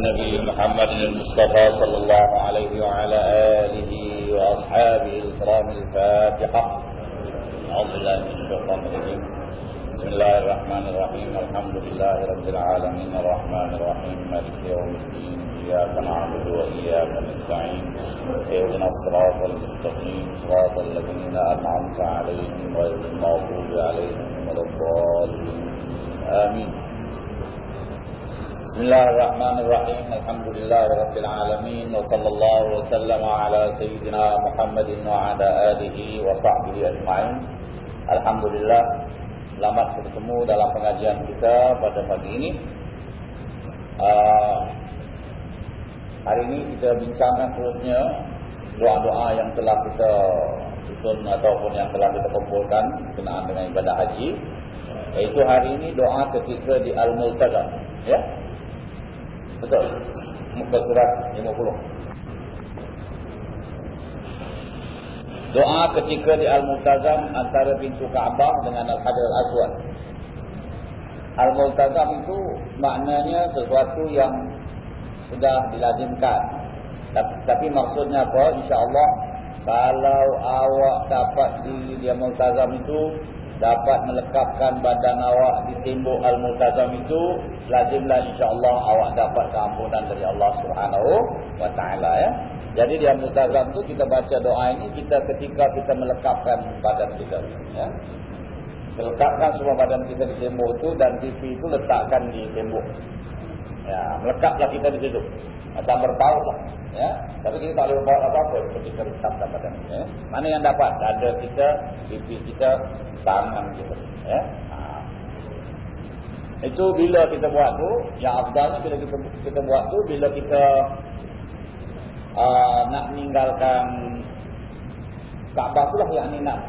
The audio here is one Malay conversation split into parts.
نبي محمد المصطفى صلى الله عليه وعلى آله وأصحابه الكرام الفاتحة. أعوذ بالله من الشيطان الرجيم. بسم الله الرحمن الرحيم. الحمد لله رب العالمين. الرحمن الرحيم. مالك يوم الدين. إياك نعبد وإياك نستعين. اهدنا الصراط المستقيم. صراط الذين أنعمت عليهم غير المغضوب عليهم ولا الضالين. آمين. بسم الله الرحمن الرحيم الحمد لله رب العالمين وصلى الله وسلم على سيدنا محمد وعلى آله وصحبه أجمعين الحمد لله Selamat bertemu dalam pengajian kita pada pagi ini. Uh, hari ini kita bincangkan terusnya doa-doa yang telah kita susun ataupun yang telah kita kumpulkan berkenaan dengan ibadah haji. Iaitu hari ini doa ketika di Al-Multazam. Ya? Betul. Muka surat 50. Doa ketika di Al-Multazam antara pintu Kaabah dengan Al-Hajar Al-Aswad. Al-Multazam itu maknanya sesuatu yang sudah dilazimkan. Tapi, maksudnya apa? InsyaAllah kalau awak dapat di Al-Multazam itu dapat melekapkan badan awak di tembok Al-Multazam itu lazimlah insyaAllah awak dapat keampunan dari Allah Subhanahu taala ya. Jadi dia multazam tu kita baca doa ini kita ketika kita melekapkan badan kita. Ya. Melekapkan semua badan kita di tembok itu dan TV itu letakkan di tembok. Ya, melekaplah kita di situ. Macam berpaut lah. Ya. Tapi kita tak boleh berpaut apa-apa ketika letakkan badan kita. Ya. Mana yang dapat? Dada kita, TV kita, tangan kita. Ya. Ha. Itu bila kita buat tu, yang afdalnya bila kita kita buat tu bila kita uh, nak meninggalkan Kaabah tu lah yang ni nak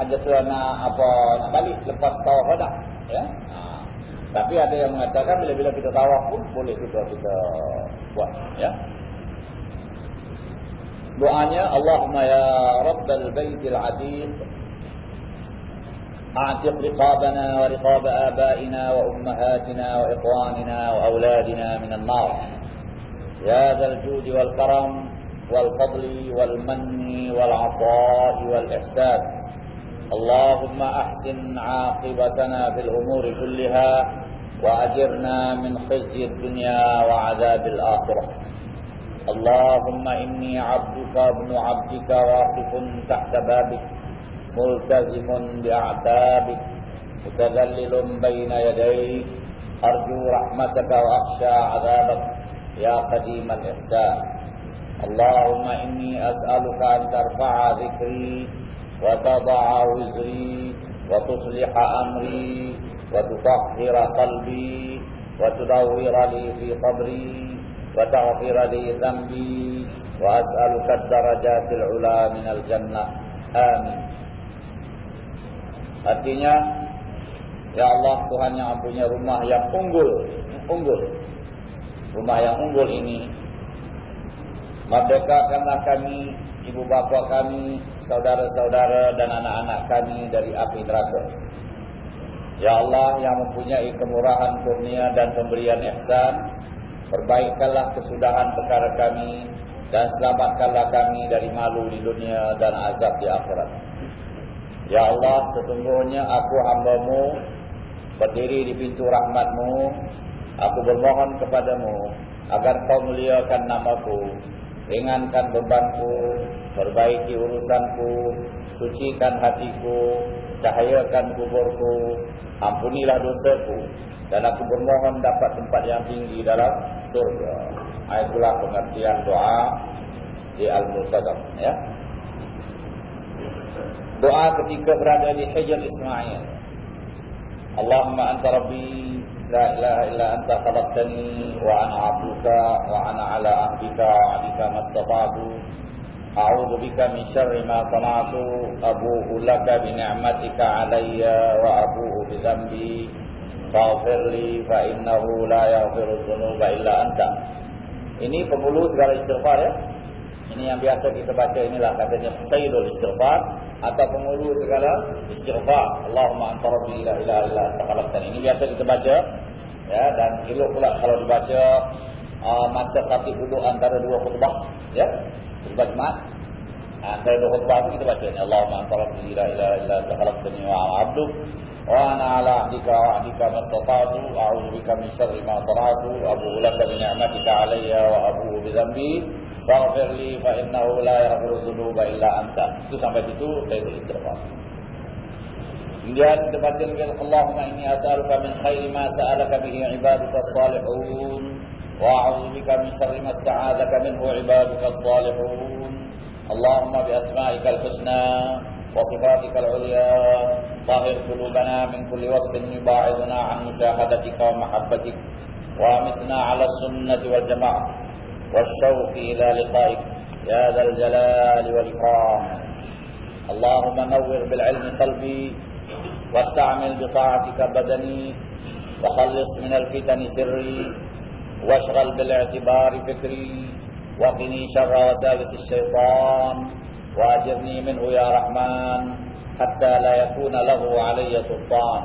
ada tu nak apa nak balik lepas tawaf dah ya tapi ada yang mengatakan bila-bila kita tawaf pun boleh juga kita buat ya doanya Allahumma ya rabbal baitil atiq أعتق رقابنا ورقاب آبائنا وأمهاتنا وإخواننا وأولادنا من النار يا ذا الجود والكرم والفضل والمن والعطاء والإحسان اللهم أحسن عاقبتنا في الأمور كلها وأجرنا من خزي الدنيا وعذاب الآخرة. اللهم إني عبدك ابن عبدك واقف تحت بابك ملتزم بأعتابك متذلل بين يديك. أرجو رحمتك وأخشى عذابك يا قديم الإحسان. اللهم إني أسألك أن ترفع ذكري وتضع وزري وتصلح أمري. وتطهر قلبي وتدور لي في قبري وتغفر لي ذنبي وأسألك الدرجات العلى من الجنة آمين Artinya Ya Allah Tuhan yang mempunyai rumah yang unggul Unggul Rumah yang unggul ini Merdekakanlah kami Ibu bapa kami Saudara-saudara dan anak-anak kami Dari api neraka Ya Allah yang mempunyai kemurahan kurnia dan pemberian ihsan Perbaikkanlah kesudahan perkara kami Dan selamatkanlah kami dari malu di dunia dan azab di akhirat Ya Allah, sesungguhnya aku hambamu berdiri di pintu rahmatmu. Aku bermohon kepadamu agar kau muliakan namaku, ringankan bebanku, perbaiki urusanku, sucikan hatiku, cahayakan kuburku, ampunilah dosaku, dan aku bermohon dapat tempat yang tinggi dalam surga. Itulah pengertian doa di Al-Musadam. Ya doa ketika berada di Hajar Ismail. Allahumma anta rabbi la ilaha illa anta khalaqtani wa ana 'abduka wa ana 'ala ahdika wa 'adika mastata'tu. A'udzu bika min syarri ma sana'tu abu'u laka ni'matika 'alayya wa. Faghfir li fa innahu la yaghfiru dhunuba illa anta. Ini penghulu segala istighfar ya. Ini yang biasa kita baca inilah katanya Sayyidul Istighfar atau pengulu segala istighfar. Allahumma anta rabbi la ilaha illa anta khalaqtani. Ini biasa kita baca ya dan elok pula kalau dibaca uh, masa khatib duduk antara dua khutbah ya khutbah Jumat antara dua khutbah itu kita baca Allahumma antarabbi la ilaha illa anta khalaqtani wa ana 'abduk wa ana 'ala 'ahdika wa 'ahdika mastata'tu a'udzu bika min syarri ma sana'tu abu'u laka bi ni'matika 'alayya wa abu'u bi dhanbi faghfir li fa innahu la yaghfiru dhunuba illa anta. Itu sampai situ saya beristighfar Kemudian kita baca lagi Allahumma inni as'aluka min khairi ma sa'alaka bihi 'ibaduka as-salihun وأعوذ بك من شر ما استعاذك منه عبادك الصالحون. اللهم بأسمائك الحسنى وصفاتك العليا طهر قلوبنا من كل وصف يباعدنا عن مشاهدتك ومحبتك وأمتنا على السنة والجماعة. والشوق إلى لقائك يا ذا الجلال والإكرام. اللهم نور بالعلم قلبي واستعمل بطاعتك بدني وخلص من الفتن سري. واشغل بالاعتبار فكري وقني شر وساوس الشيطان واجرني منه يا رحمن حتى لا يكون له علي سلطان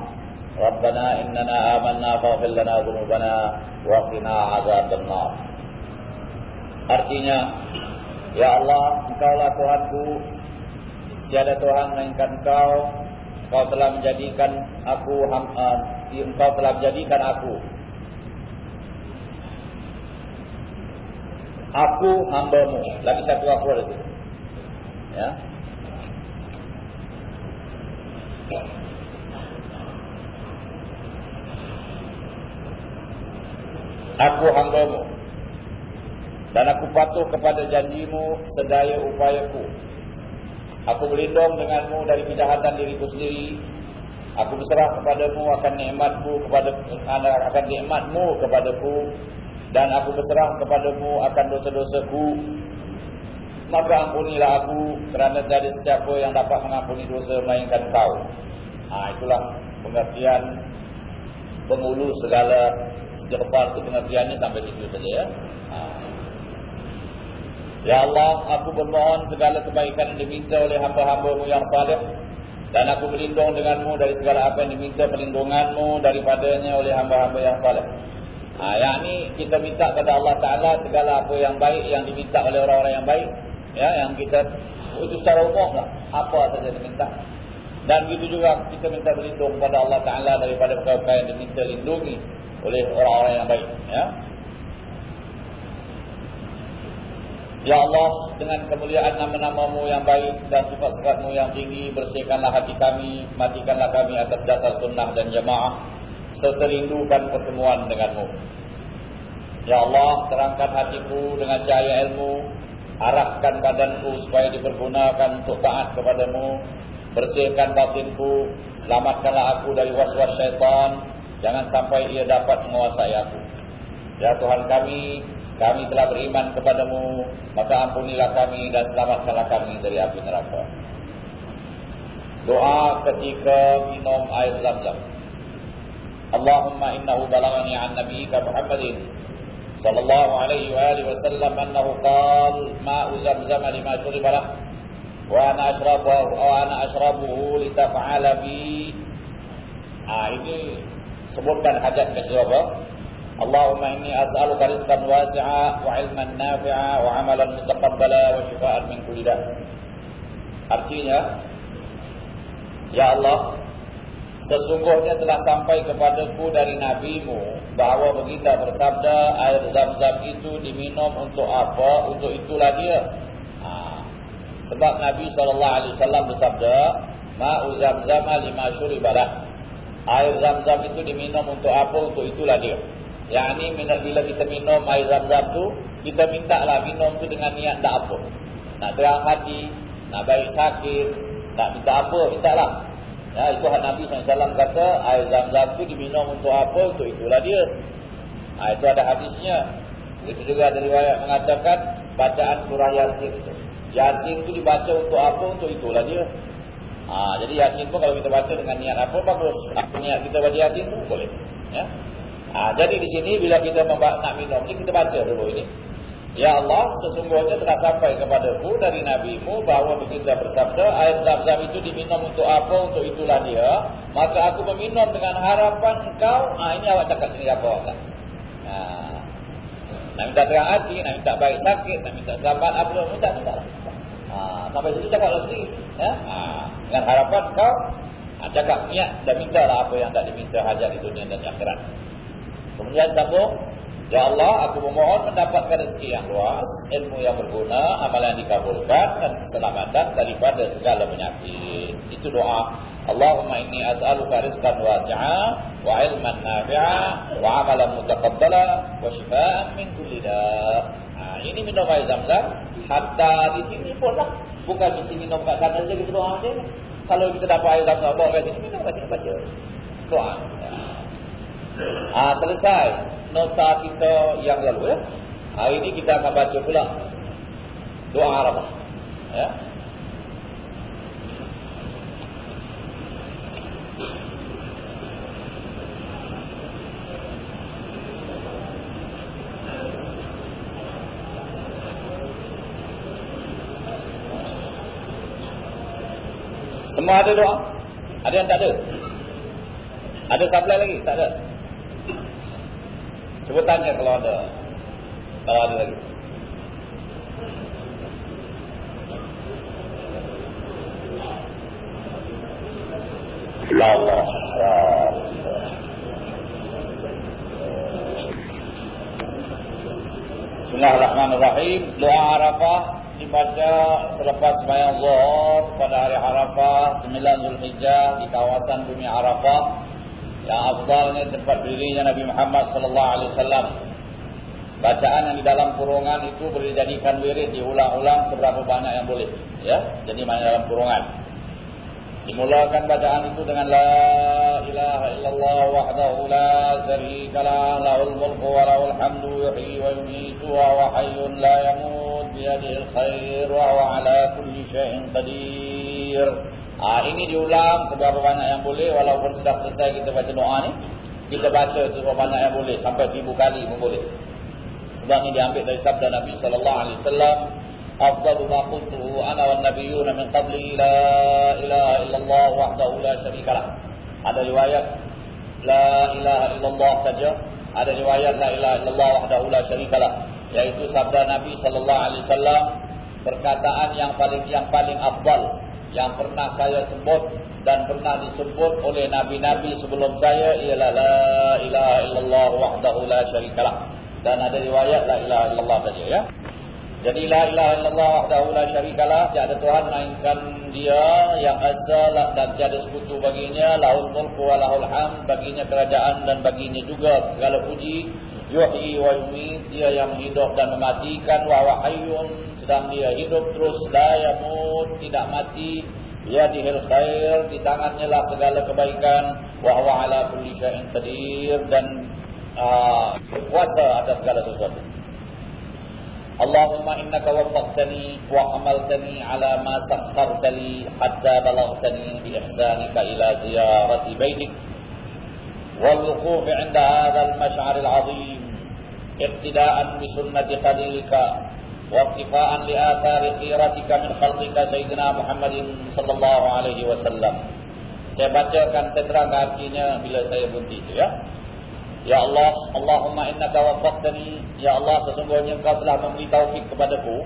ربنا إننا آمنا فاغفر لنا ذنوبنا وقنا عذاب النار Artinya, Ya Allah, Engkaulah Tuhanku, tiada Tuhan melainkan Engkau, Engkau telah menjadikan aku, uh, Engkau telah menjadikan aku aku hambamu. Lagi satu ada itu. Ya. Aku hambamu. Dan aku patuh kepada janjimu sedaya upayaku. Aku berlindung denganmu dari kejahatan diriku sendiri. Aku berserah kepadamu akan nikmatku kepada akan nikmatmu kepadaku dan aku berserah kepadamu akan dosa-dosaku maka ampunilah aku kerana tiada sesiapa yang dapat mengampuni dosa melainkan kau ha, itulah pengertian pengulu segala sejepat itu pengertiannya sampai situ saja ya ha. Ya Allah, aku bermohon segala kebaikan yang diminta oleh hamba-hambamu yang salih dan aku berlindung denganmu dari segala apa yang diminta perlindunganmu daripadanya oleh hamba-hamba yang salih. Ha, yang ni kita minta kepada Allah Ta'ala segala apa yang baik yang diminta oleh orang-orang yang baik. Ya, yang kita, itu secara umum lah. Apa saja diminta. Dan begitu juga kita minta berlindung kepada Allah Ta'ala daripada perkara-perkara yang diminta lindungi oleh orang-orang yang baik. Ya. Ya Allah, dengan kemuliaan nama-namamu yang baik dan sifat-sifatmu yang tinggi, bersihkanlah hati kami, matikanlah kami atas dasar sunnah dan jamaah serta rindukan pertemuan denganmu. Ya Allah, terangkan hatiku dengan cahaya ilmu, arahkan badanku supaya dipergunakan untuk taat kepadamu, bersihkan batinku, selamatkanlah aku dari was-was syaitan, jangan sampai ia dapat menguasai aku. Ya Tuhan kami, kami telah beriman kepadamu, maka ampunilah kami dan selamatkanlah kami dari api neraka. Doa ketika minum air zam-zam. اللهم إنه بلغني عن نبيك محمد صلى الله عليه وآله وسلم أنه قال ماء زمزم لما شرب له وأنا أشربه, وأنا أشربه لتفعل بي ah, ini sebutkan hajat kejawa Allahumma inni as'aluka rizqan wasi'a wa ilman nafi'a wa amalan mutaqabbala wa shifaan min kulli Artinya Ya Allah Sesungguhnya telah sampai kepadaku dari nabimu bahawa begitu bersabda air zam-zam itu diminum untuk apa? Untuk itulah dia. Ha. Sebab Nabi SAW bersabda, Ma'u zam-zam lima syuribalah. Air zam-zam itu diminum untuk apa? Untuk itulah dia. Yang ini bila kita minum air zam-zam itu, kita minta lah minum itu dengan niat tak apa. Nak terang hati, nak baik sakit, nak minta apa, minta lah. Ya, itu Nabi SAW kata air zam-zam itu diminum untuk apa? Untuk itulah dia. Ha, itu ada hadisnya. Itu juga ada riwayat mengatakan bacaan surah Yasin. Yasin itu dibaca untuk apa? Untuk itulah dia. Ha, jadi Yasin pun kalau kita baca dengan niat apa? Bagus. Apa niat kita baca Yasin pun boleh. Ya. Ha, jadi di sini bila kita nak minum ini kita baca dulu ini. Ya Allah, sesungguhnya telah sampai kepadaku dari NabiMu bahawa begitu bersabda, air zam-zam itu diminum untuk apa, untuk itulah dia. Maka aku meminum dengan harapan engkau, ah ini awak cakap sendiri apa? Ha. Nak minta terang hati, nak minta baik sakit, nak minta selamat apa minta minta. Ha, sampai situ cakap lagi. Ya? Ha, dengan harapan kau ha, cakap niat dan minta lah apa yang tak diminta hajat di dunia dan akhirat. Kemudian sambung Ya Allah, aku memohon mendapatkan rezeki yang luas, ilmu yang berguna, amalan yang dikabulkan dan keselamatan daripada segala penyakit. Itu doa. Allahumma inni as'aluka rizqan wasi'a wa ilman nafi'a wa amalan mutaqabbala wa shifaan min kulli da'. Ha, ini minum air zam-zam. Hatta di sini pun lah. Bukan mesti minum kat sana saja kita doa saja. Kalau kita dapat air zam-zam, bawa kat sini, minum kat sini baca. Doa. Ha, selesai nota kita yang lalu ya. Hari ini kita akan baca pula doa Arafah. Ya. Semua ada doa? Ada yang tak ada? Ada supply lagi? Tak ada? Cuba tanya kalau ada. Kalau ada lagi. Allah. Bismillahirrahmanirrahim. Doa Arafah dibaca selepas sembahyang Zuhur pada hari Arafah 9 Zulhijjah di kawasan bumi Arafah yang afdalnya tempat berdirinya Nabi Muhammad sallallahu alaihi wasallam. Bacaan yang di dalam kurungan itu boleh dijadikan wirid diulang-ulang seberapa banyak yang boleh, ya. Jadi mana dalam kurungan. Dimulakan bacaan itu dengan la ilaha illallah wahdahu la syarika lah lahul mulku wa lahul hamdu yuhyi wa yumiitu wa huwa hayyun la yamut bi yadihi khair wa huwa ala kulli syai'in qadir. Ha, ini diulang seberapa banyak yang boleh walaupun sudah selesai kita baca doa ni. Kita baca seberapa banyak yang boleh sampai ribu kali pun boleh. Sebab ini diambil dari sabda Nabi sallallahu alaihi wasallam, "Afdalu ma qultuhu ana wan nabiyyuna min qabli la ilaha illallah wahdahu la syarikalah." Ada riwayat la ilaha illallah saja, ada riwayat la ilaha illallah wahdahu la syarikalah, yaitu sabda Nabi sallallahu alaihi wasallam perkataan yang paling yang paling afdal yang pernah saya sebut dan pernah disebut oleh nabi-nabi sebelum saya ialah la ilaha illallah wahdahu la syarikalah. Dan ada riwayat la ilaha illallah saja ya. Jadi la ilaha illallah wahdahu la syarikalah tiada tuhan melainkan dia yang asal dan tiada sekutu baginya lahul mulku wa lahul ham baginya kerajaan dan baginya juga segala puji. Yuhyi wa yumiit dia yang hidup dan mematikan wa wahyun sedang dia hidup terus la yamut tidak mati ya dihil khair di tangannya lah segala kebaikan. Wa huwa ala kulli syai'in qadir dan uh, berkuasa atas segala sesuatu. Allahumma innaka waffaqtani wa amaltani ala ma sakharta li hatta balaghtani bi ihsanika ila ziyarati baitik wal wuquf 'inda hadha al-mash'ar al-'azim iqtida'an bi sunnati khalilika واقتفاء لآثار خيرتك من خلقك سيدنا محمد صلى الله عليه وسلم saya bacakan terang artinya bila saya bunti itu ya Ya Allah Allahumma innaka wafaqtani Ya Allah sesungguhnya engkau telah memberi taufik kepadaku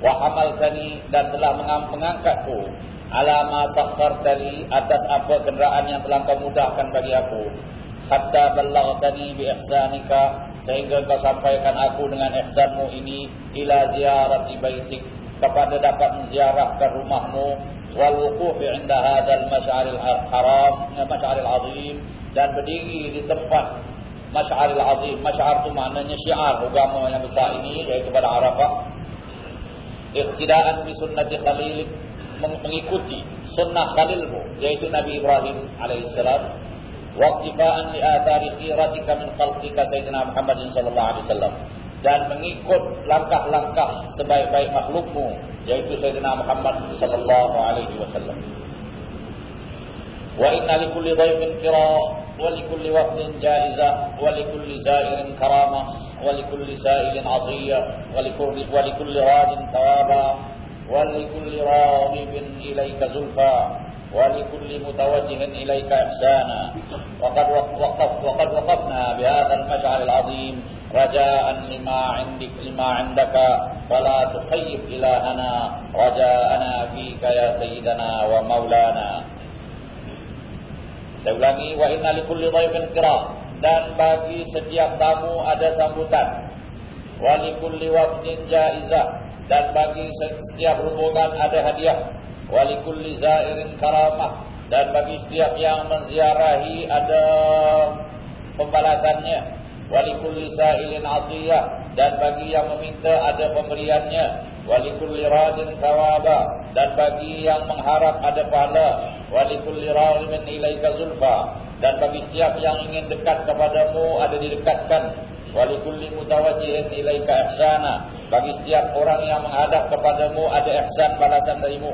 wa hamaltani dan telah mengangkatku ala ma sakhartali atas apa kenderaan yang telah kau mudahkan bagi aku hatta ballaghtani bi ihsanika sehingga kau sampaikan aku dengan ihsanmu ini ila ziarati baitik. Kepada dapat menziarahkan rumahmu. Wal wuquf 'inda hadzal masy'aril haram masy'aril azim. Dan berdiri di tempat masy'aril azim. Masy'ar itu maknanya syiar agama yang besar ini yaitu pada Arafah. Iqtidaan bi sunnati khalil mengikuti sunnah khalilmu yaitu Nabi Ibrahim alaihissalam waqtifaan li athari khiratika min khalqika sayyidina Muhammad sallallahu alaihi wasallam. Dan mengikut langkah-langkah sebaik-baik makhlukmu yaitu sayyidina Muhammad sallallahu alaihi wasallam. Wa inna likulli dhayfin qira wa likulli waqtin jaizah wa likulli za'irin karamah wa likulli sa'ilin 'atiyah wa likulli wa likulli radin thawaba wa likulli raghibin ilayka zulfa ولكل متوجه إليك إحسانا وقد وقف وقد وقفنا بهذا المشعر العظيم raja'an lima 'indik lima 'indaka fala tukhayyib ilahana raja'ana fika ya sayyidana wa maulana saya ulangi wa inna likulli dhaifin qira dan bagi setiap tamu ada sambutan wa likulli waqtin jaizah dan bagi setiap rombongan ada hadiah wa likulli zairin karamah. Dan bagi setiap yang menziarahi ada pembalasannya. Wa likulli sa'ilin 'atiyah. Dan bagi yang meminta ada pemberiannya. Wa likulli radin thawaba. Dan bagi yang mengharap ada pahala. Walikulli rahimin ilaika zulfa. Dan bagi setiap yang ingin dekat kepadamu ada didekatkan. Walikulli mutawajjihin ilaika ihsana. Bagi setiap orang yang menghadap kepadamu ada ihsan balasan darimu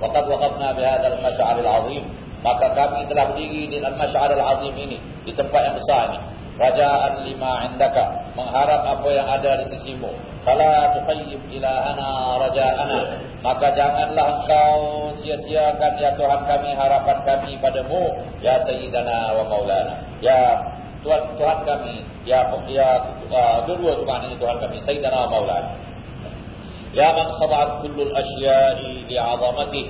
waqafna bi hadzal masy'aril azim. Maka kami telah berdiri di al-masy'aril azim ini di tempat yang besar ini. Rajaan lima indaka. Mengharap apa yang ada di sisimu. Fala tuqayyib ilahana raja'ana. Maka janganlah engkau sia-siakan ya Tuhan kami harapan kami padamu ya sayyidana wa maulana. Ya Tuhan Tuhan kami ya ya uh, dua Tuhan ini Tuhan kami sayyidana wa maulana ya man khada'at kullul asya'i li'azamati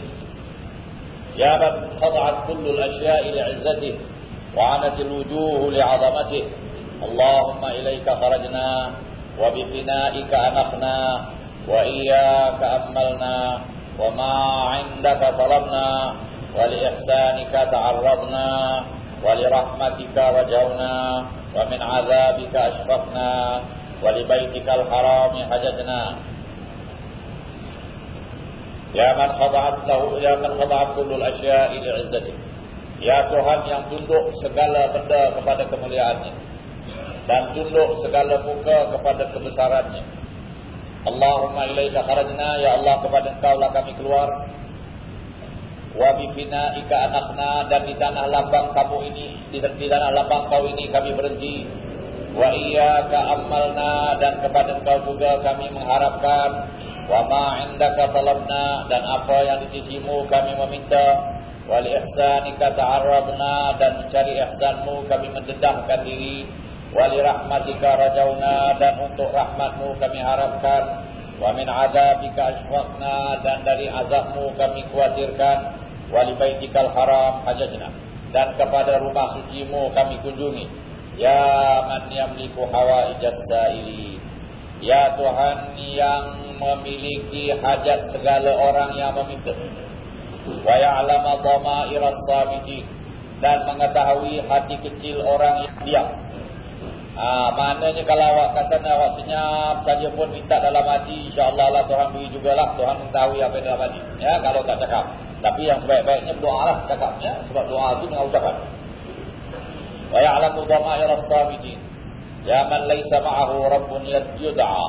ya man khada'at kullul asya'i li'izzati وعنت الوجوه لعظمته. اللهم إليك خرجنا وبفنائك أنقنا وإياك أملنا وما عندك طلبنا ولإحسانك تعرضنا ولرحمتك رجونا ومن عذابك أشفقنا ولبيتك الحرام حججنا. يا من خضعت له يا من خضعت كل الاشياء لعزته يا Tuhan yang tunduk segala benda kepada kemuliaannya. Dan tunduk segala muka kepada kebesarannya. Allahumma ilaika kharajna ya Allah kepada engkau lah kami keluar. Wa bi binaika anaqna dan di tanah lapang kamu ini di, di tanah lapang kau ini kami berhenti. Wa iyyaka amalna dan kepada engkau juga kami mengharapkan Wa ma'indaka talabna Dan apa yang di sisimu kami meminta wali ihsanika ta'arradna dan mencari ihsanmu kami mendedahkan diri wali rahmatika rajauna dan untuk rahmatmu kami harapkan wa min azabika asfaqna dan dari azabmu kami khawatirkan wali baitikal haram hajajna. Dan kepada rumah sucimu kami kunjungi. Ya man yamliku hawaijas saili ya tuhan yang memiliki hajat segala orang yang meminta wa ya'lamu dhama'ir as-sabiqin dan mengetahui hati kecil orang yang diam. Ah, maknanya kalau awak kata awak senyap saja pun minta dalam hati, insya-Allah lah Tuhan beri jugalah Tuhan mengetahui apa yang dalam hati. Ya, kalau tak cakap. Tapi yang sebaik-baiknya berdoalah cakapnya sebab doa itu dengan ucapan. Wa ya'lamu dhama'ir as-sabiqin. Ya man laysa ma'ahu rabbun yud'a.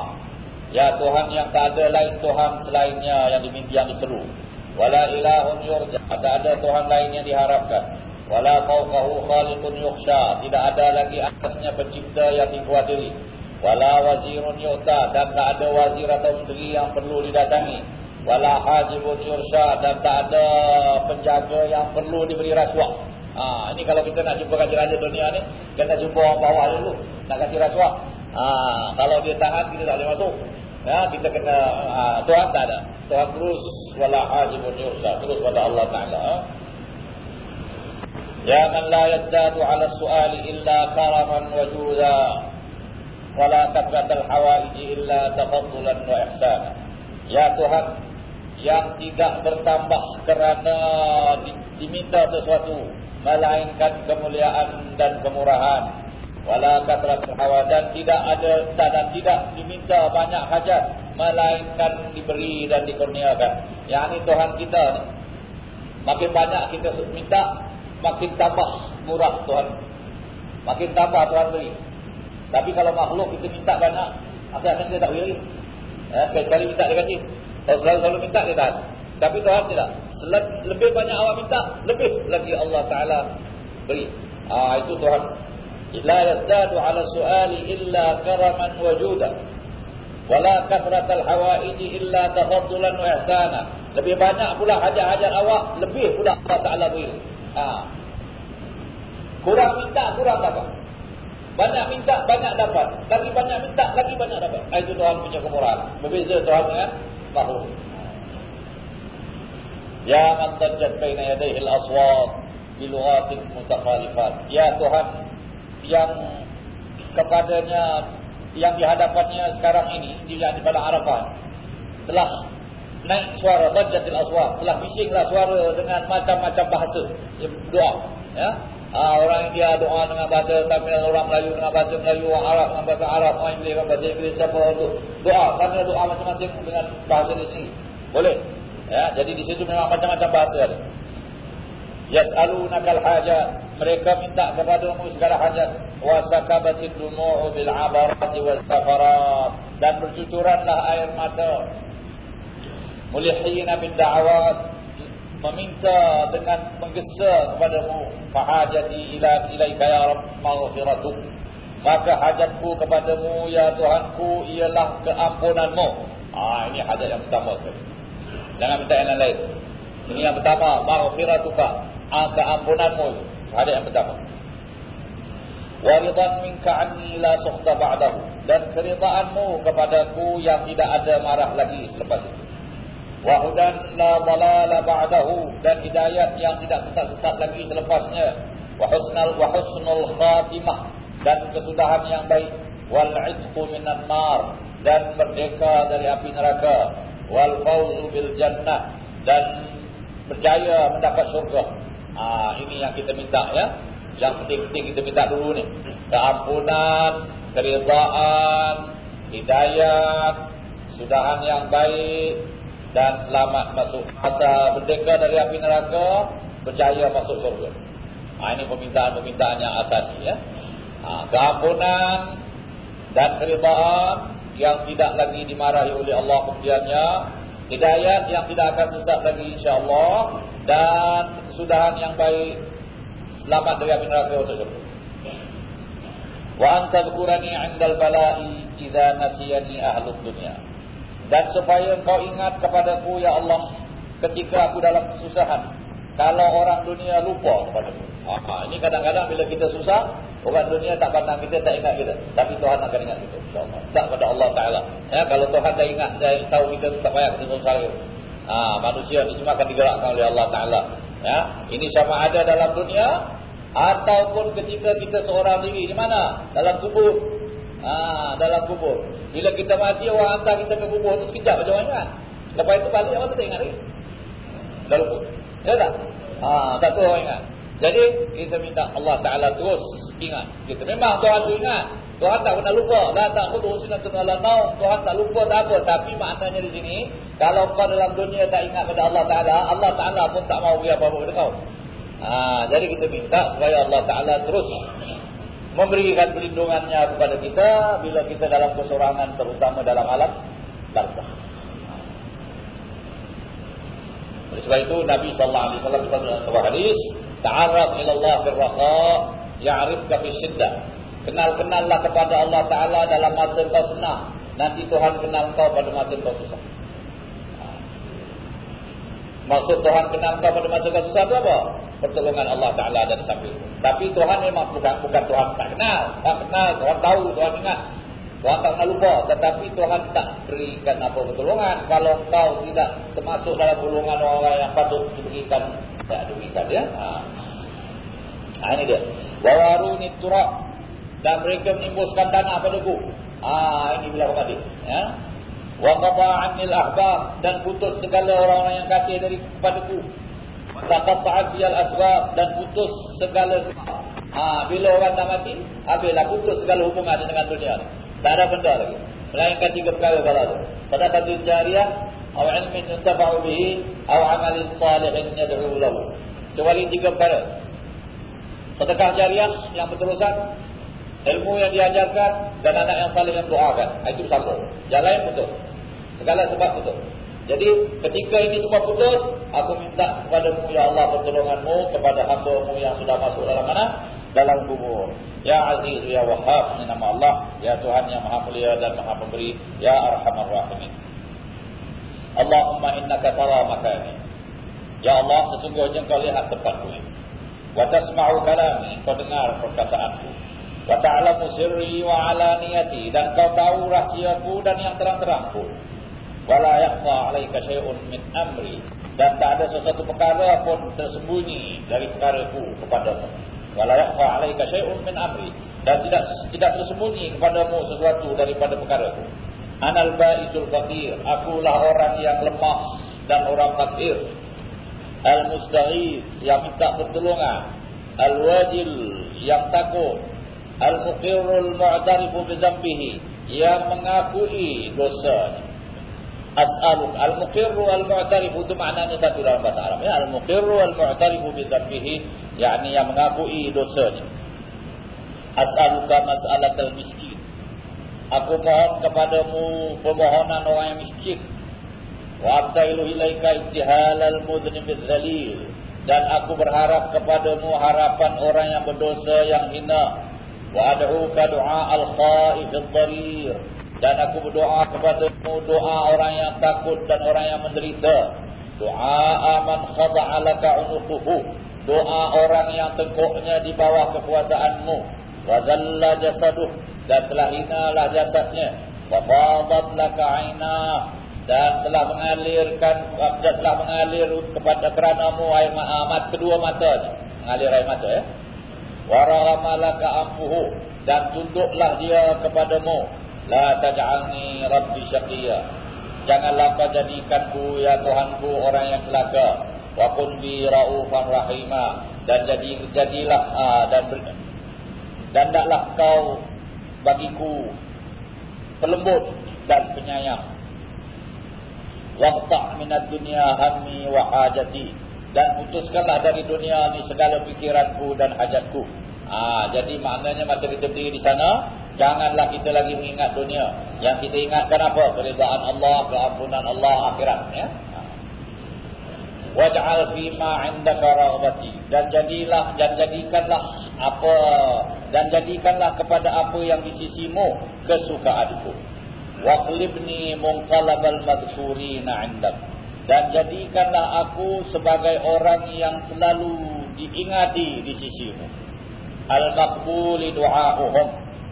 Ya Tuhan yang tak ada lain Tuhan selainnya yang diminta yang diseru wala ilahun yurja. Tak ada tuhan lain yang diharapkan. Wala fawqahu khaliqun yukhsha. Tidak ada lagi atasnya pencipta yang dikuatiri wala wazirun yu'ta. Dan tak ada wazir atau menteri yang perlu didatangi. Wala hajibun yursha. Dan tak ada penjaga yang perlu diberi rasuah ha, ini kalau kita nak jumpa kajian raja dunia ni kena jumpa orang bawah dulu nak kasih rasuah ha, kalau dia tahan kita tak boleh masuk Ya, kita kena uh, Tuhan tak ada. Tuhan terus wala hajibun yursa terus pada Allah Taala. Ha? Ya man la yazdadu ala su'ali illa karaman wa juza wala takrat al hawaij illa tafaddulan wa ihsana. Ya Tuhan yang tidak bertambah kerana diminta sesuatu melainkan kemuliaan dan kemurahan. Wala kasrat hawa dan tidak ada dan tidak diminta banyak hajat melainkan diberi dan dikurniakan. Yang ini Tuhan kita ni makin banyak kita minta makin tambah murah Tuhan. Makin tambah Tuhan beri. Tapi kalau makhluk kita minta banyak asalnya dia tak beri. Ya, sekali-kali minta dia kasih kalau selalu-selalu minta dia tak. Tapi Tuhan tidak lebih banyak awak minta lebih lagi Allah taala beri. Ah ha, itu Tuhan. La yazdadu ala su'ali illa karaman wujuda wala kathratal hawaiji illa tafaddulan wa ihsana. Lebih banyak pula hajat-hajat awak lebih pula Allah taala beri. Ha. kurang minta kurang dapat. Banyak minta banyak dapat. Lagi banyak minta lagi banyak dapat. Ha, itu Tuhan punya kemurahan. Berbeza Tuhan dengan makhluk. Ya man tajjat baina yadayhi al-aswat bi mutakhalifat. Ya Tuhan yang kepadanya yang di hadapannya sekarang ini di pada Arafah telah naik suara bajatil aswat, telah bisinglah suara dengan macam-macam bahasa doa, ya. Ha, orang India doa dengan bahasa Tamil, orang Melayu dengan bahasa Melayu, orang Arab dengan bahasa Arab, orang Inggeris dengan bahasa Inggeris, siapa untuk doa. Karena doa macam-macam dengan bahasa di sini. Boleh. Ya, jadi di situ memang macam-macam bahasa ada. Yas'alunakal hajat. Mereka minta kepadamu segala hajat. Wasakabatid dumu'u bil'abarati wal safarat. Dan bercucuranlah air mata. Mulihina bin da'awat meminta dengan menggesa kepadamu fahajati ila ilaika ya rabb maghfiratuk maka hajatku kepadamu ya tuhanku ialah keampunanmu ah ini hajat yang pertama sekali jangan minta yang lain ini yang pertama maghfiratuka. Ah, keampunanmu. Hajat yang pertama. Waridan minka anni la sukhta ba'dahu. Dan keridaanmu kepadaku yang tidak ada marah lagi selepas itu. Wahudan la dalala ba'dahu. Dan hidayat yang tidak sesat-sesat lagi selepasnya. Wahusnul wahusnul khatimah. Dan kesudahan yang baik. Wal itqu minan nar. Dan merdeka dari api neraka. Wal fawzu bil jannah dan berjaya mendapat syurga. Ah ini yang kita minta ya. Yang penting-penting kita minta dulu ni. Keampunan, keridaan, hidayat, sudahan yang baik, dan selamat masuk masa merdeka dari api neraka berjaya masuk surga. Ha, ini permintaan-permintaan yang asasi ya. Ha, keampunan dan keridaan yang tidak lagi dimarahi oleh Allah kemudiannya, hidayat yang tidak akan sesat lagi insya-Allah dan kesudahan yang baik selamat dari api neraka. Wa anta dzkurani 'indal bala'i idza nasiyani ahlud dunya dan supaya engkau ingat kepadaku ya Allah ketika aku dalam kesusahan kalau orang dunia lupa kepadaku ha, ini kadang-kadang bila kita susah orang dunia tak pandang kita tak ingat kita tapi Tuhan akan ingat kita insyaallah tak pada Allah taala ya kalau Tuhan dah ingat dah tahu kita tak payah kita susah ha, manusia ni semua akan digerakkan oleh Allah taala ya ini sama ada dalam dunia ataupun ketika kita seorang diri di mana dalam kubur ha, dalam kubur bila kita mati orang hantar kita ke kubur tu sekejap macam mana. Lepas itu balik orang tak ingat lagi. Dah lupa. Ya tak? Ha, tak tahu orang ingat. Jadi kita minta Allah Ta'ala terus ingat. Kita memang Tuhan tu ingat. Tuhan tak pernah lupa. La. Tuhan tak lupa tak apa. Tapi maknanya di sini. Kalau kau dalam dunia tak ingat pada Allah Ta'ala. Allah Ta'ala pun tak mau beri apa-apa pada kau. Ha, jadi kita minta supaya Allah Ta'ala terus memberikan perlindungannya kepada kita bila kita dalam kesorangan terutama dalam alam barzah. Oleh sebab itu Nabi sallallahu alaihi wasallam dalam sebuah hadis, "Ta'arraf ila Allah fil raqa, ya'rifka fi shiddah." Kenal-kenallah kepada Allah Taala dalam masa kau senang, nanti Tuhan kenal kau pada masa kau susah. Maksud Tuhan kenal kau pada masa kau susah itu apa? pertolongan Allah Taala dari samping. Tapi Tuhan memang bukan bukan Tuhan tak kenal, tak kenal, Tuhan tahu, Tuhan ingat. Tuhan tak pernah lupa, tetapi Tuhan tak berikan apa pertolongan kalau kau tidak termasuk dalam golongan orang yang patut diberikan tak diberikan ya. Ha. ha ini dia. Wawaruni turab dan mereka menimbuskan tanah padaku. Ha, ini bila tadi ya. Wa qata'anil ahbab dan putus segala orang-orang yang kasih dari kepadaku taqatta'at bil asbab dan putus segala ha bila orang dah mati habislah putus segala hubungan dengan dunia ni tak ada benda lagi melainkan tiga perkara kalau tu sedekah jariah atau ilmu yuntafa'u bihi atau amal salih yad'u lahu. Kecuali tiga perkara. Sedekah jariah yang berterusan ilmu yang diajarkan dan anak yang saleh yang doakan. Itu jalan yang betul. Segala sebab betul. Jadi ketika ini semua putus, aku minta kepada-Mu ya Allah pertolongan-Mu kepada hamba-Mu yang sudah masuk dalam mana? Dalam kubur. Ya Aziz ya Wahhab ini nama Allah, ya Tuhan yang Maha Mulia dan Maha Pemberi, ya Arhamar Rahimin. Allahumma innaka tara makani. Ya Allah, sesungguhnya Engkau lihat tempatku. Wa tasma'u kalami, Engkau dengar perkataanku. Wa ta'lamu sirri wa alaniyati dan kau tahu rahsiaku dan yang terang-terangku. Wa la yakhfa 'alaika syai'un min amri dan tak ada sesuatu perkara pun tersembunyi dari perkaraku kepadamu. Wa la yakhfa 'alaika syai'un min amri dan tidak tidak tersembunyi kepadamu sesuatu daripada perkaraku. Anal ba'isul faqir, akulah orang yang lemah dan orang fakir. Al-mustaghith yang minta pertolongan. Al-wajil yang takut. Al-muqirrul mu'tarifu bi dhanbihi yang mengakui dosanya. As'aluk al-muqirru al-mu'tarifu itu maknanya satu dalam bahasa Arab ya. Al-muqirru al-mu'tarifu bi dhanbihi yakni yang mengakui dosanya. As'aluka mas'alat al-miskin. Aku mohon kepadamu permohonan orang yang miskin. Wa abtailu ilaika ittihal al-mudhnim al-dhalil dan aku berharap kepadamu harapan orang yang berdosa yang hina. Wa ad'uka du'a al-khaif ad-dharir dan aku berdoa kepadamu doa orang yang takut dan orang yang menderita. Doa aman khada'a laka unuquhu doa orang yang tengkuknya di bawah kekuasaanmu. Wa zalla jasaduh dan telah hinalah jasadnya. Wa fadat laka 'ainah dan telah mengalirkan dan telah mengalir kepada keranamu air mata kedua matanya. Mengalir air mata ya. Warahmalaka ampuhu dan tunduklah dia kepadamu. La taj'alni rabbi syaqiya. Janganlah kau jadikanku ya tuhanku orang yang celaka wa kun bi raufan rahima. Dan jadi jadilah uh, dan dan taklah kau bagiku pelembut dan penyayang waqta' minad dunya hammi wa hajati dan putuskanlah dari dunia ni segala fikiranku dan hajatku. Ah, jadi maknanya masa kita berdiri di sana, janganlah kita lagi mengingat dunia. Yang kita ingatkan apa? Keridaan Allah, keampunan Allah akhirat, ya. Waj'al fi ma 'indaka raghbati. Dan jadilah dan jadikanlah apa dan jadikanlah kepada apa yang di sisimu kesukaanku. Waqlibni munqalabal madhkurina 'indak. Dan jadikanlah aku sebagai orang yang selalu diingati di sisimu. Al maqbuli du'a'uhum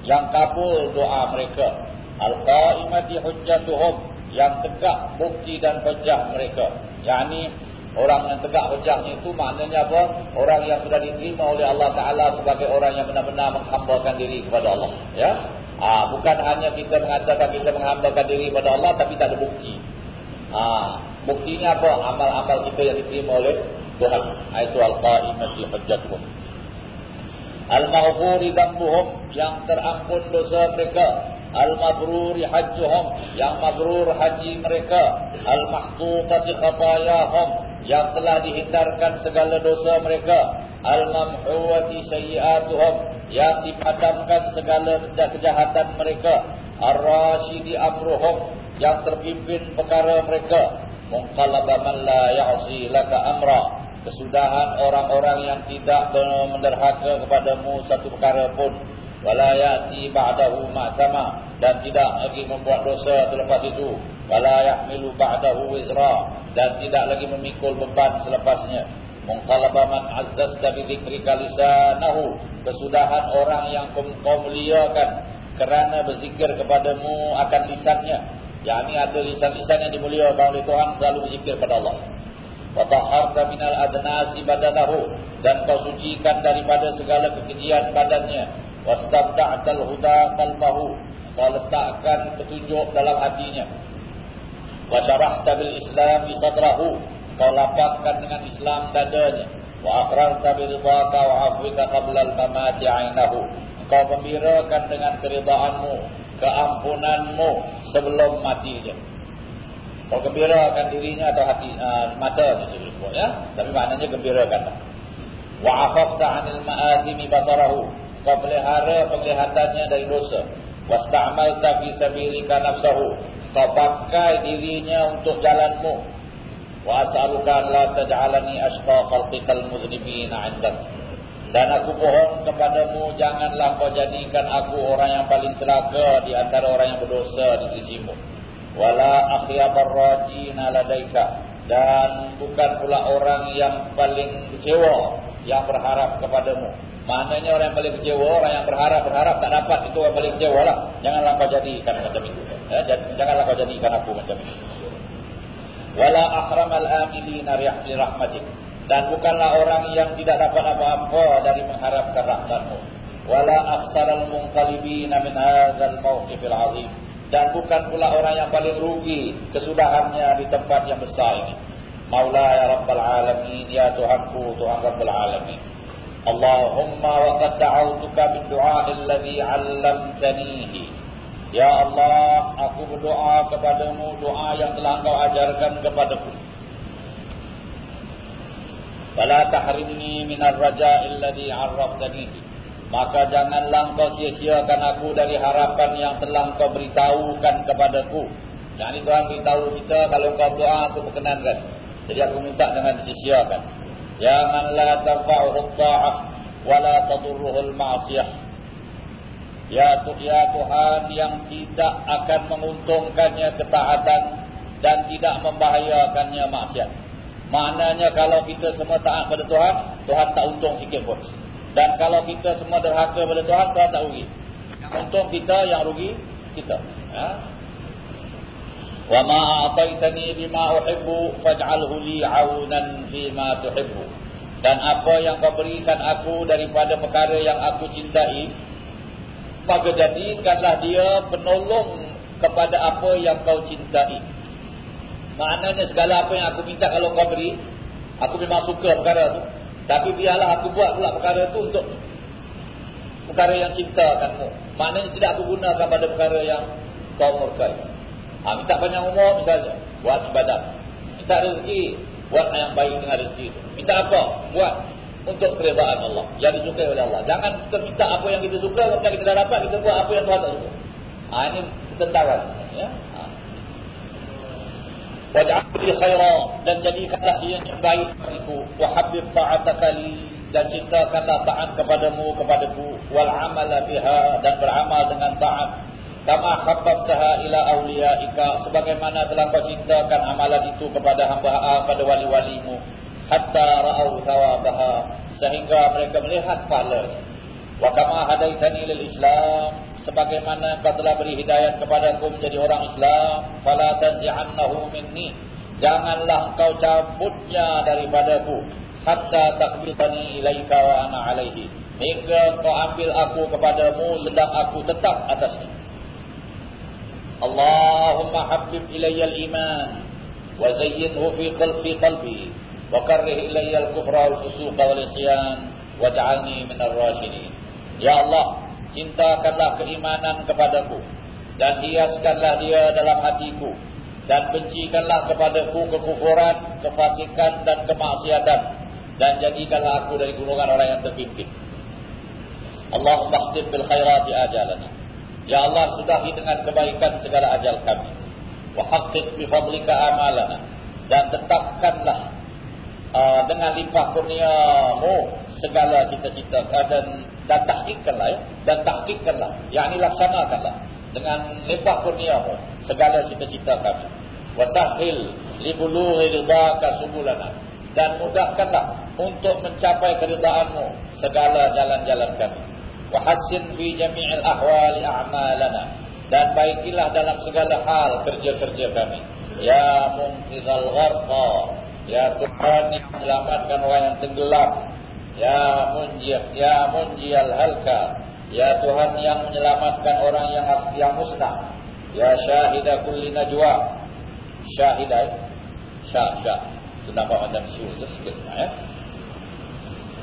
yang kabul doa mereka. Al qa'imati hujjatuhum yang tegak bukti dan hujjah mereka. Yakni orang yang tegak hujjahnya itu maknanya apa orang yang sudah diterima oleh Allah taala sebagai orang yang benar-benar menghambakan diri kepada Allah ya Ha, bukan hanya kita mengatakan kita menghambakan diri kepada Allah tapi tak ada bukti. Ha, buktinya apa? Amal-amal kita yang diterima oleh Tuhan. Itu al-qa'imati hujjatuhum. Al-maghfuri dambuhum yang terampun dosa mereka. Al-mabruri hajjuhum yang mabrur haji mereka. Al-mahtuqati khatayahum yang telah dihindarkan segala dosa mereka. Al-mamhuwati sayyiatuhum yang dipadamkan segala kejahatan mereka. Ar-rasyidi amruhum yang terpimpin perkara mereka. Munqalaba man la ya'si laka amra. Kesudahan orang-orang yang tidak menderhaka kepadamu satu perkara pun wala ya'ti ba'dahu ma'sama dan tidak lagi membuat dosa selepas itu wala yahmilu ba'dahu wizra dan tidak lagi memikul beban selepasnya Mungkalaba man azzazta bi dzikrika lisanahu. Kesudahan orang yang kau muliakan kerana berzikir kepadamu akan lisannya. Yakni ada lisan-lisan yang dimuliakan oleh Tuhan selalu berzikir kepada Allah. Wa tahharta minal adnasi badanahu dan kau sucikan daripada segala kekejian badannya. Wastabda'tal huda qalbahu. Kau letakkan petunjuk dalam hatinya. Wa syarahta bil Islam sadrahu. Kau lapangkan dengan Islam dadanya. Wa aqrarta bi ridaka wa afwika qabla al-mamati 'ainahu kau gembirakan dengan keridhaanmu keampunanmu sebelum matinya. Kau gembirakan dirinya atau hati uh, mata sebelum ya. Tapi maknanya gembirakan wa afafta 'anil ma'azimi basarahu kau pelihara penglihatannya dari dosa. Wasta'malta fi sabilika nafsahu. Kau pakai dirinya untuk jalanmu. Wa as'aluka an la taj'alani ashqa khalqikal mudhnibina 'indak. Dan aku mohon kepadamu janganlah kau jadikan aku orang yang paling celaka di antara orang yang berdosa di sisimu. Wala akhyabar rajina ladaika. Dan bukan pula orang yang paling kecewa yang berharap kepadamu Maknanya orang yang paling kecewa, orang yang berharap-berharap tak dapat itu orang paling kecewa lah. Janganlah kau jadikan macam itu. Ya, janganlah kau jadikan aku macam itu. Wala akramal amilina ri'ahli rahmatik. Dan bukanlah orang yang tidak dapat apa-apa dari mengharapkan rahmatmu. Wala aksaral munqalibina min hadzal mawqifil azim. Dan bukan pula orang yang paling rugi kesudahannya di tempat yang besar ini. Maula ya Rabbal Alamin, ya Tuhanku, Tuhan Rabbal Alamin. Qad da'awtuka bin du'a alladhi 'allamtanihi. Ya Allah, aku berdoa kepadamu doa yang telah Engkau ajarkan kepadaku. Fala tahrimni min ar-raja' alladhi 'arraftanihi. Maka janganlah engkau sia-siakan aku dari harapan yang telah engkau beritahukan kepadaku. Ini Tuhan beritahu kita kalau engkau doa aku perkenankan. Jadi aku minta dengan sia-siakan. Ya man la tanfa'uhu ta'ah wa la tadurruhu al-ma'siyah. Ya, ya Tuhan yang tidak akan menguntungkannya ketaatan dan tidak membahayakannya maksiat. Maknanya kalau kita semua taat pada Tuhan, Tuhan tak untung sikit pun. Dan kalau kita semua derhaka pada Tuhan, Tuhan tak rugi. Untung kita, yang rugi kita. Ya? Ma a'taitani bima uhibbu faj'alhu li 'aunan fima tuhibbu. Dan apa yang kau berikan aku daripada perkara yang aku cintai, maka jadikanlah dia penolong kepada apa yang kau cintai. Maknanya segala apa yang aku minta kalau kau beri, aku memang suka perkara tu. Tapi biarlah aku buat pula perkara tu untuk perkara yang cintakanmu. Maknanya tidak aku gunakan pada perkara yang kau murkai. Ha, minta panjang umur misalnya. Buat ibadat. Minta rezeki. Buat yang baik dengan rezeki itu. Minta apa? Buat untuk keredaan Allah. Yang disukai oleh Allah. Jangan kita minta apa yang kita suka. Maka kita dah dapat. Kita buat apa yang Tuhan tak suka. Ha, ini ketentaran. Ya? Ha. Waj'abdi khaira. Dan jadikanlah dia yang baik bagiku. Wahabib ta'atakali. Dan cintakanlah taat kepadamu, kepadaku. Wal'amala biha. Dan beramal dengan taat kama habbabtaha ila awliyaika sebagaimana telah kau cintakan amalan itu kepada hamba kepada wali-walimu hatta ra'au thawabaha sehingga mereka melihat pahalanya wa kama hadaitani lil islam sebagaimana kau telah beri hidayah kepadaku menjadi orang Islam fala tanzi'annahu minni janganlah kau cabutnya daripadaku hatta takbitani ilaika wa ana alaihi hingga kau ambil aku kepadamu sedang aku tetap atasnya اللهم حبب إلي الإيمان وزينه في قلبي قلبي وكره إلي الكفر والفسوق والعصيان واجعلني من الراشدين Ya Allah, cintakanlah keimanan kepadaku dan hiaskanlah dia dalam hatiku dan bencikanlah kepadaku kekufuran, kefasikan dan kemaksiatan dan jadikanlah aku dari golongan orang yang terpimpin. Allahumma khtim bil khairati ajalana Ya Allah sudahi dengan kebaikan segala ajal kami. Wa haqqiq bi fadlika amalana dan tetapkanlah uh, dengan limpah kurniamu segala cita-cita uh, dan dan tahqiqkanlah ya dan tahqiqkanlah yakni laksanakanlah dengan limpah kurniamu segala cita-cita kami. Wa sahil li bulughi ridaka subulana dan mudahkanlah untuk mencapai keridhaanmu segala jalan-jalan kami wa hassin fi jami'il ahwali a'malana dan baikilah dalam segala hal kerja-kerja kami. Ya munqidhal gharqa. Ya Tuhan yang menyelamatkan orang yang tenggelam. Ya munjiyah ya munjiyal halka ya Tuhan yang menyelamatkan orang yang yang musnah. Ya syahida kulli najwa. Syahida syah syah itu nampak macam syuh sikit ya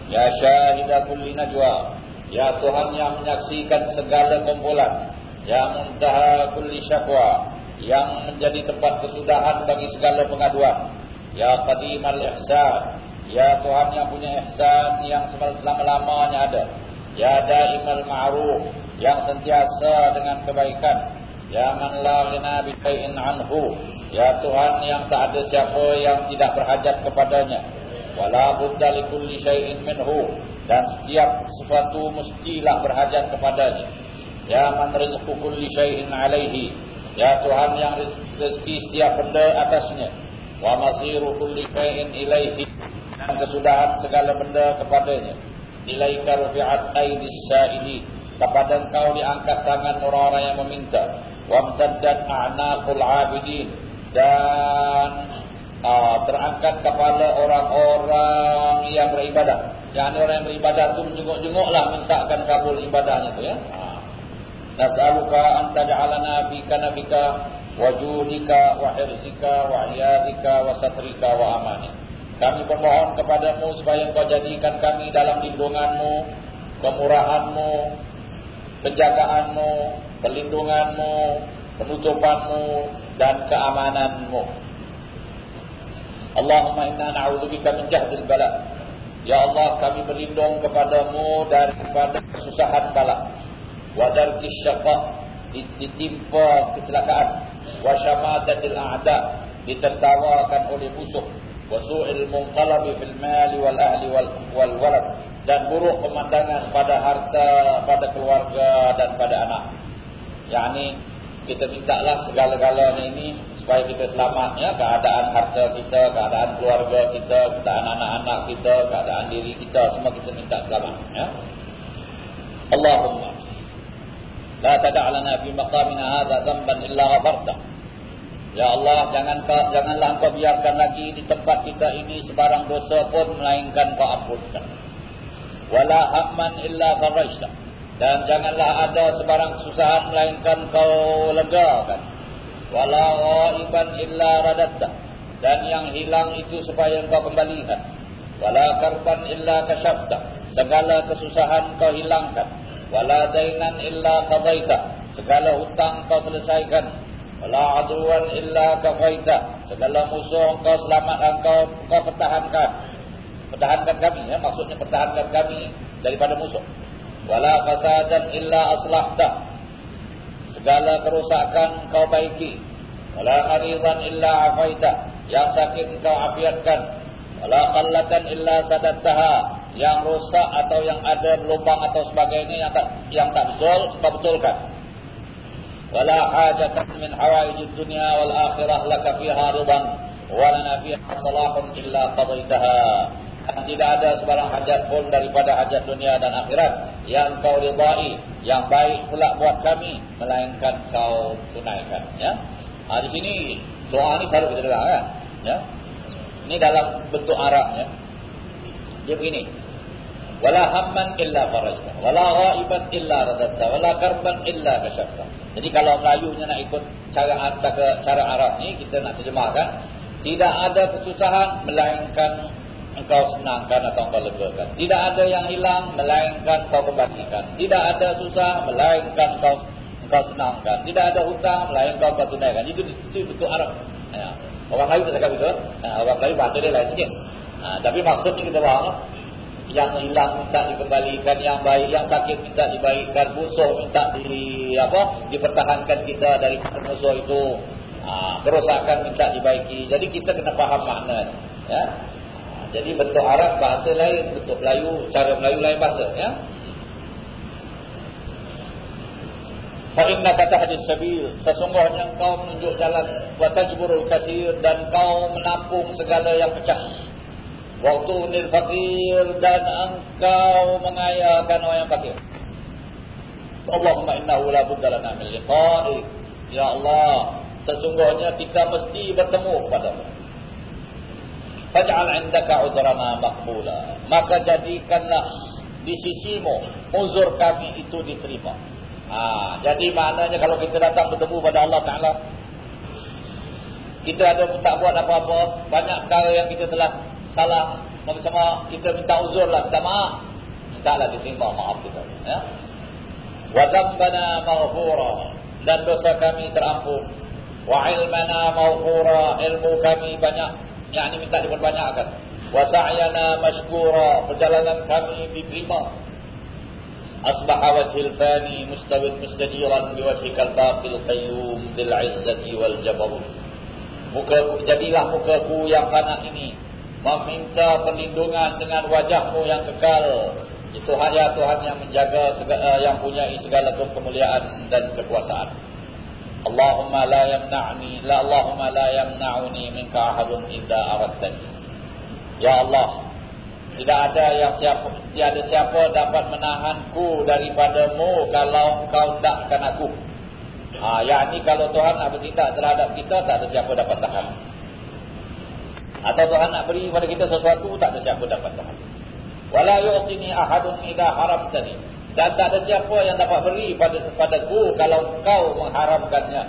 ya syahida kulli najwa Ya Tuhan yang menyaksikan segala kumpulan. Yang muntaha kulli syakwa. Yang menjadi tempat kesudahan bagi segala pengaduan. Ya Qadimal Ihsan. Ya Tuhan yang punya ihsan yang selama-lamanya ada. Ya Daimal Ma'ruf. Yang sentiasa dengan kebaikan. Ya Man La Ghina Bikai'in Anhu. Ya Tuhan yang tak ada siapa yang tidak berhajat kepadanya. Wala Buddha Likulli Syai'in Minhu dan setiap sesuatu mestilah berhajat kepadanya. Ya man rizqu kulli syai'in 'alaihi. Ya Tuhan yang rezeki setiap benda atasnya. Wa masiru kulli syai'in ilaihi. Dan kesudahan segala benda kepadanya. ilaika rufi'at aydis sa'ili kepada engkau diangkat tangan orang-orang yang meminta wamtaddat a'naqul 'abidin dan uh, terangkat kepala orang-orang yang beribadah yang orang yang beribadah tu menjenguk-jenguklah mintakan kabul ibadahnya tu ya ha. nas'aluka an taj'alana fi kanabika wajudika wa hirzika wa iyadika wa satrika wa amanik kami bermohon kepadamu supaya engkau jadikan kami dalam lindunganmu, kemurahanmu, penjagaanmu, perlindunganmu, penutupanmu dan keamananmu. Allahumma inna na'udzubika min jahdil bala. Ya Allah, kami berlindung kepadamu daripada kesusahan bala. Wa darkis syaqqa ditimpa kecelakaan. Wa syamatatil a'da ditertawakan oleh musuh wasu'il munqalabi fil mali wal ahli wal, wal walad dan buruk pemandangan pada harta pada keluarga dan pada anak yakni kita mintalah segala-galanya ini supaya kita selamat ya keadaan harta kita keadaan keluarga kita keadaan anak-anak kita keadaan diri kita semua kita minta selamat ya Allahumma la tada' lana fi maqamina hadha dhanban illa ghafarta Ya Allah, jangan janganlah engkau biarkan lagi di tempat kita ini sebarang dosa pun melainkan kau ampunkan. Wala hamman illa farajta. Dan janganlah ada sebarang kesusahan melainkan kau legakan. Wala ghaiban illa radatta. Dan yang hilang itu supaya engkau kembalikan. Wala karban illa kasyafta. Segala kesusahan kau hilangkan. Wala dainan illa qadaita. Segala hutang kau selesaikan. La aduan illa kafaita. Segala musuh engkau selamat engkau engkau pertahankan. Pertahankan kami ya maksudnya pertahankan kami daripada musuh. Wala fasadan illa aslahta. Segala kerusakan kau baiki. Wala aridan illa afaita. Yang sakit kau afiatkan. Wala qallatan illa sadattaha. Yang rusak atau yang ada lubang atau sebagainya yang tak yang tak betul, kau betulkan. Wala hajatan min hawaijid dunia wal akhirah laka fiha wa lana fiha salahun illa qadaitaha tidak ada sebarang hajat pun daripada hajat dunia dan akhirat. Yang kau ridai yang baik pula buat kami melainkan kau tunaikan ya. Ha, di sini doa ni selalu kita dengar kan ya. Ini dalam bentuk Arabnya dia begini. Wala hamman illa farajta wala ghaiban illa radadta wala karban illa kashafta jadi kalau Melayunya nak ikut cara, cara Arab ni kita nak terjemahkan tidak ada kesusahan melainkan engkau senangkan atau engkau legakan. Tidak ada yang hilang melainkan engkau kembalikan tidak ada susah melainkan engkau engkau senangkan. Tidak ada hutang melainkan engkau tunaikan. Itu itu bentuk Arab. Ya. orang Melayu tak cakap begitu ya, orang Melayu bahasa dia lain sikit. Ha, tapi maksudnya kita faham yang hilang minta dikembalikan yang baik yang sakit minta dibaikkan musuh minta di apa dipertahankan kita dari musuh itu. Ha, kerosakan minta dibaiki. Jadi kita kena faham makna ya jadi bentuk Arab bahasa lain bentuk Melayu cara Melayu lain bahasa ya Fa inna hadis sabil sesungguhnya kau menunjuk jalan wa tajburul katsir dan kau menampung segala yang pecah Waktu nil fakir dan engkau mengayakan orang yang fakir. Allahumma innahu la budda lana min liqa'i. Ya Allah, sesungguhnya kita mesti bertemu kepadamu. Faj'al 'indaka 'udrana maqbula. Maka jadikanlah di sisimu uzur kami itu diterima. Ha, jadi maknanya kalau kita datang bertemu pada Allah Taala kita ada tak buat apa-apa, banyak perkara yang kita telah salah maka sama kita minta uzur lah minta maaf minta lah diterima maaf kita ya wa dhanbana maghfura dan dosa kami terampun wa ilmana maghfura ilmu kami banyak yang ini minta diperbanyakkan wa sa'yana mashkura perjalanan kami diterima. Asbaha wajhil fani mustawid mustadiran biwajhikal baqil qayyum bil izzati wal jabarut muka jadilah mukaku yang fana ini. Meminta perlindungan dengan wajahmu yang kekal. Itu hanya Tuhan yang menjaga yang punya segala kemuliaan dan kekuasaan Allahumma la yamna'ni la Allahumma la yamna'uni minka ahadun idza aradtani ya Allah Tidak ada yang siapa tiada siapa dapat menahanku daripadamu kalau kau takkan aku. Ha, yakni kalau Tuhan nak bertindak terhadap kita tak ada siapa dapat tahan. Atau Tuhan nak beri kepada kita sesuatu tak ada siapa dapat tahan. Wala yu'tini ahadun idza haramtani. Dan tak ada siapa yang dapat beri pada kepadaku kalau kau mengharamkannya.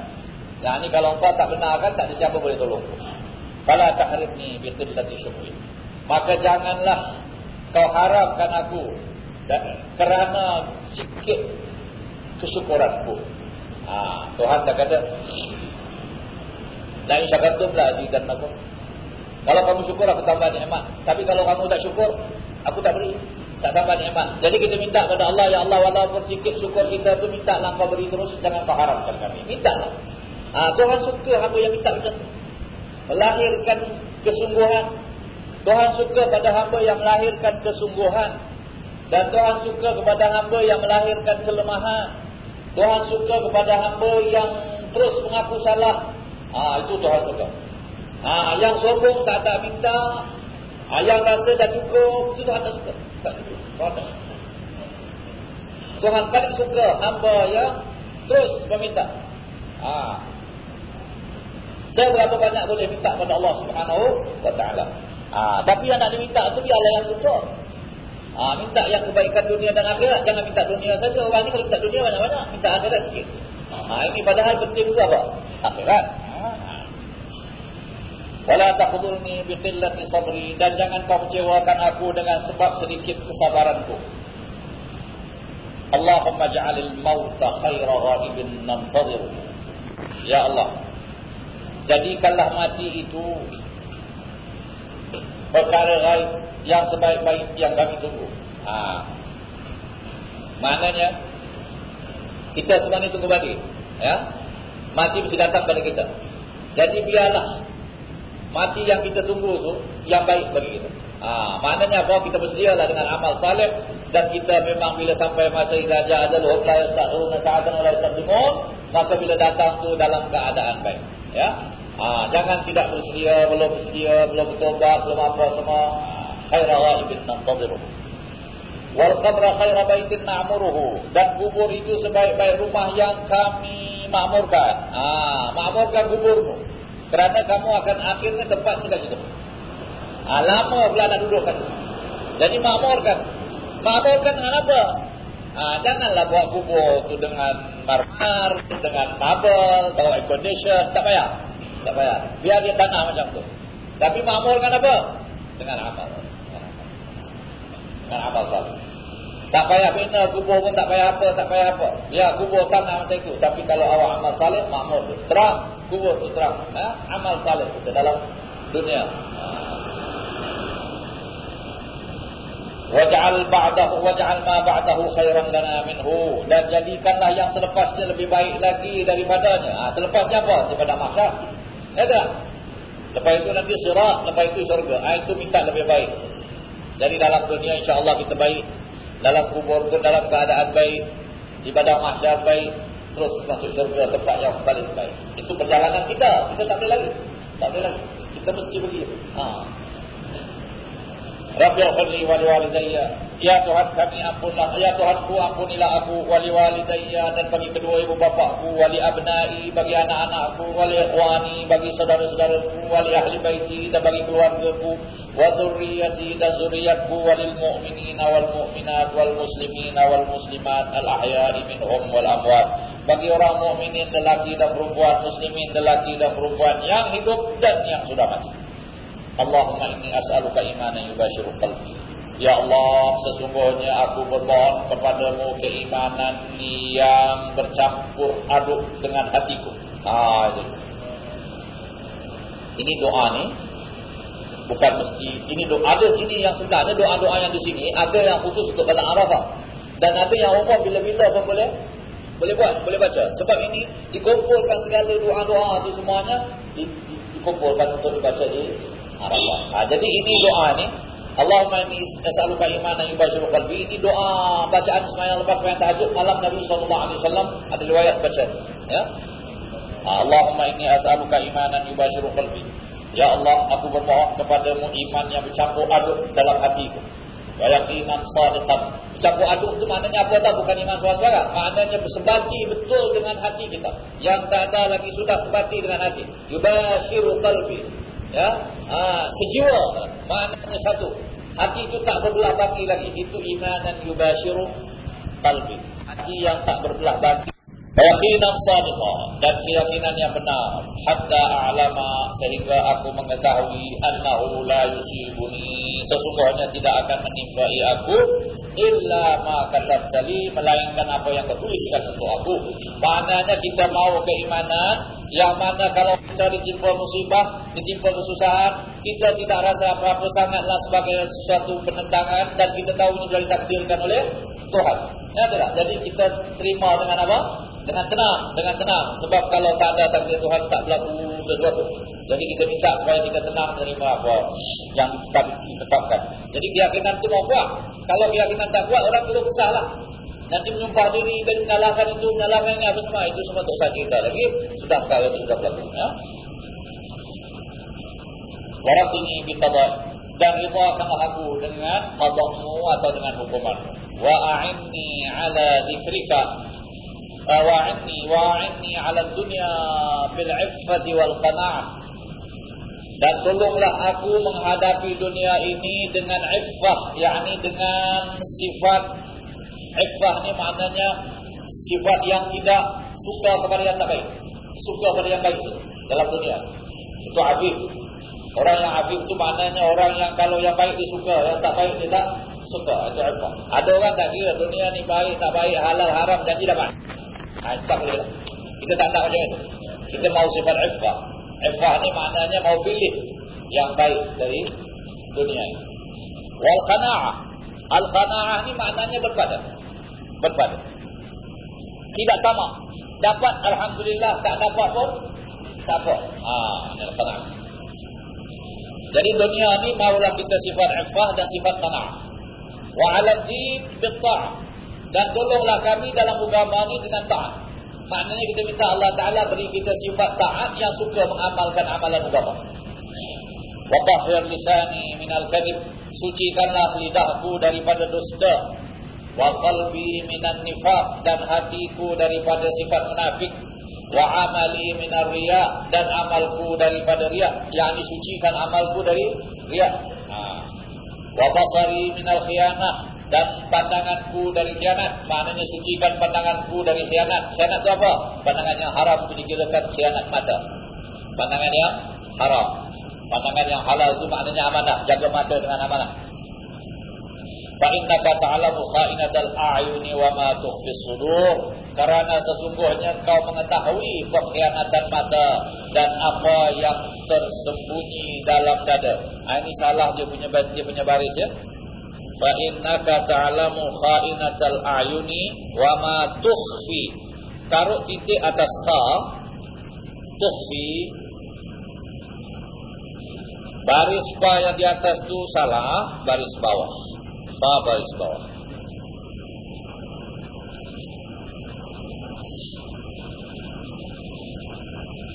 Yakni kalau kau tak benarkan tak ada siapa boleh tolong. Fala tahrimni bi qillati syukri maka janganlah kau haramkan aku dan kerana sikit kesyukuranku. Ha, Tuhan tak kata La in syakartum la azidannakum. Kalau kamu syukur aku tambah nikmat. Tapi kalau kamu tak syukur, aku tak beri. Tak tambah nikmat. Jadi kita minta kepada Allah, ya Allah walaupun sikit syukur kita tu minta kau beri terus jangan kau haramkan kami. Minta lah. Ha, Tuhan suka hamba yang minta macam Melahirkan kesungguhan Tuhan suka pada hamba yang melahirkan kesungguhan. Dan Tuhan suka kepada hamba yang melahirkan kelemahan. Tuhan suka kepada hamba yang terus mengaku salah. Ha, itu Tuhan suka. Ha, yang sombong tak tak minta. Ha, yang rasa dah cukup. Itu Tuhan tak suka. Suka. Tuhan, paling suka hamba yang terus meminta. Ha. Saya berapa banyak boleh minta kepada Allah Subhanahu wa taala. Ha, tapi yang nak diminta tu biarlah yang betul. Ha, minta yang kebaikan dunia dan akhirat. Jangan minta dunia saja. Orang ni kalau minta dunia banyak-banyak. Minta akhirat sikit. Ha, ini padahal penting juga apa? Akhirat. Wala taqdurni biqillati sabri dan jangan kau kecewakan aku dengan sebab sedikit kesabaranku. Allahumma ja'alil mauta khaira ghaibin nantazir. Ya Allah. Jadikanlah mati itu perkara gaib yang sebaik-baik yang kami tunggu. Ha. Maknanya kita ni tunggu mati. Ya. Mati mesti datang pada kita. Jadi biarlah mati yang kita tunggu tu yang baik bagi kita. Ha, maknanya apa? Kita bersedialah dengan amal saleh dan kita memang bila sampai masa ijazah ada lohot la yasta'un sa'atan wa la yasta'dimun maka bila datang tu dalam keadaan baik. Ya. Ha, jangan tidak bersedia, belum bersedia, belum bertobat, belum apa semua. Khaira ghaibin nantadiru. Wal qabra khaira baitin na'muruhu. Dan kubur itu sebaik-baik rumah yang kami makmurkan. Ha, makmurkan kuburmu. Kerana kamu akan akhirnya tempat sudah situ. Ha, lama pula nak duduk kan. Jadi makmurkan. Makmurkan dengan apa? Ha, janganlah buat kubur tu dengan marmar, dengan marble, bawa air condition. Tak payah. Tak payah. Biar dia tanah macam tu. Tapi makmurkan apa? Dengan amal. Dengan amal sahaja. Tak payah bina kubur pun tak payah apa, tak payah apa. Ya kubur tanah macam itu. Tapi kalau awak amal salih, makmur tu. Terang. Kubur tu terang. Ha? Amal salih kita dalam dunia. Waj'al ba'dahu waj'al ma ba'dahu khairan lana minhu dan jadikanlah yang selepasnya lebih baik lagi daripadanya. Ah ha, selepasnya apa? Daripada mahsyar. Ya tak? Lepas itu nanti sirat, lepas itu syurga. Ha, itu minta lebih baik. Jadi dalam dunia insya-Allah kita baik. Dalam kubur pun dalam keadaan baik. Ibadah mahsyar baik. Terus masuk syurga tempat yang paling baik. Itu perjalanan kita. Kita tak boleh lagi. Tak boleh lagi. Kita mesti pergi. Ha. Rabbi khulli wali walidayya Ya Tuhan kami ampunlah. Ya Tuhan ku ampunilah aku Wali walidayya Dan bagi kedua ibu bapakku Wali abnai Bagi anak-anakku Wali ikhwani Bagi saudara-saudaraku Wali ahli baiti Dan bagi keluargaku Wa zurriyati Dan zurriyatku Walil mu'minina wal mu'minat Wal muslimina wal muslimat Al ahyari minhum wal amwat. Bagi orang mu'minin Lelaki dan perempuan Muslimin lelaki dan perempuan Yang hidup dan yang sudah mati. Allahumma inni as'aluka imanan yubashiru qalbi Ya Allah, sesungguhnya aku bermohon kepadamu keimanan yang bercampur aduk dengan hatiku. Ah, ini. ini doa ni bukan mesti ini doa ada sini yang sebenarnya doa-doa yang di sini ada yang khusus untuk pada Arafah dan ada yang umum bila-bila pun boleh boleh buat, boleh baca. Sebab ini dikumpulkan segala doa-doa itu semuanya di, di, dikumpulkan untuk dibaca di Arafah. Ha, jadi ini doa ni Allahumma inni as'aluka imanan yubashiru qalbi. Ini doa bacaan sembahyang lepas sembahyang tahajud malam Nabi sallallahu alaihi wasallam ada riwayat baca. Ya. Allahumma inni as'aluka imanan yubashiru qalbi Ya Allah, aku bermohon kepadamu iman yang bercampur aduk dalam hatiku. Wa yaqinan sadiqan. Bercampur aduk itu maknanya apa tahu? Bukan iman suara Maknanya bersebati betul dengan hati kita. Yang tak ada lagi sudah sebati dengan hati. Yubashiru qalbi. Ya, ha, sejiwa. Maknanya satu. Hati itu tak berbelah bagi lagi. Itu iman dan yubashiru qalbi. Hati yang tak berbelah bagi. Yaqinan sadiqa dan keyakinan yang benar hatta a'lama sehingga aku mengetahui annahu la yusibuni sesungguhnya tidak akan menimpai aku illa ma katabtali melainkan apa yang kau tuliskan untuk aku. Maknanya kita mau keimanan yang mana kalau kita ditimpa musibah ditimpa kesusahan kita tidak rasa apa-apa sangatlah sebagai sesuatu penentangan dan kita tahu ini sudah ditakdirkan oleh Tuhan. Ya jadi kita terima dengan apa dengan tenang, dengan tenang. Sebab kalau tak ada takdir Tuhan tak berlaku sesuatu. Jadi kita minta supaya kita tenang menerima apa yang kita tetapkan. Jadi keyakinan itu mau kuat. Kalau keyakinan tak kuat, orang itu lah. Nanti menyumpah diri dan menyalahkan itu, menyalahkan ini apa semua. Itu semua dosa kita lagi. Sudah kaya itu sudah berlaku. Ya? Warat ini kita dan itu akan aku dengan qadahmu atau dengan hukuman. Wa a'inni ala zikrika 'ala dunya bil 'iffati wal qana'ah dan tolonglah aku menghadapi dunia ini dengan iffah yakni dengan sifat. Iffah ni maknanya sifat yang tidak suka kepada yang tak baik. Suka kepada yang baik dalam dunia. Itu abid orang yang abid itu maknanya orang yang kalau yang baik disuka yang tak baik dia tak suka. Itu iffah. Ada orang tak kira dunia ni baik tak baik halal haram janji dapat Ha, tak boleh. Kita tak tak macam itu. Kita mau sifat ifah. Ifah ni maknanya mau pilih yang baik dari dunia ini. Wal qana'ah. Al qana'ah ni maknanya berpada. Berpada. Tidak tamak. Dapat Alhamdulillah. Tak dapat pun. Tak apa. Ha, ini al qana'ah. Jadi dunia ni maulah kita sifat ifah dan sifat qana'ah. Wa ala din bitta'ah. Dan tolonglah kami dalam agama ini dengan taat. Maknanya kita minta Allah Ta'ala beri kita sifat taat yang suka mengamalkan amalan agama. Waqahir lisani minal kadib. Sucikanlah lidahku daripada dusta. Wa qalbi minan nifaq. Dan hatiku daripada sifat munafik. Wa amali minar riya. Dan amalku daripada riya. Yang disucikan amalku dari riya. Ha. Wa basari minal khianah dan pandanganku dari khianat maknanya sucikan pandanganku dari khianat. Khianat itu apa? Pandangan yang haram itu dikirakan khianat mata. Pandangan yang haram. Pandangan yang halal itu maknanya amanah. Jaga mata dengan amanah. Fa innaka ta'lamu kha'inatal a'yuni wa ma tukhfi sudur. Karena sesungguhnya kau mengetahui pengkhianatan mata dan apa yang tersembunyi dalam dada. Ha, ini salah dia punya dia punya baris ya fa innaka ta'lamu kha'inatal a'yuni wa ma tukhfi. Taruh titik atas kha tukhfi. Baris fa yang di atas tu salah baris bawah. Fa baris bawah.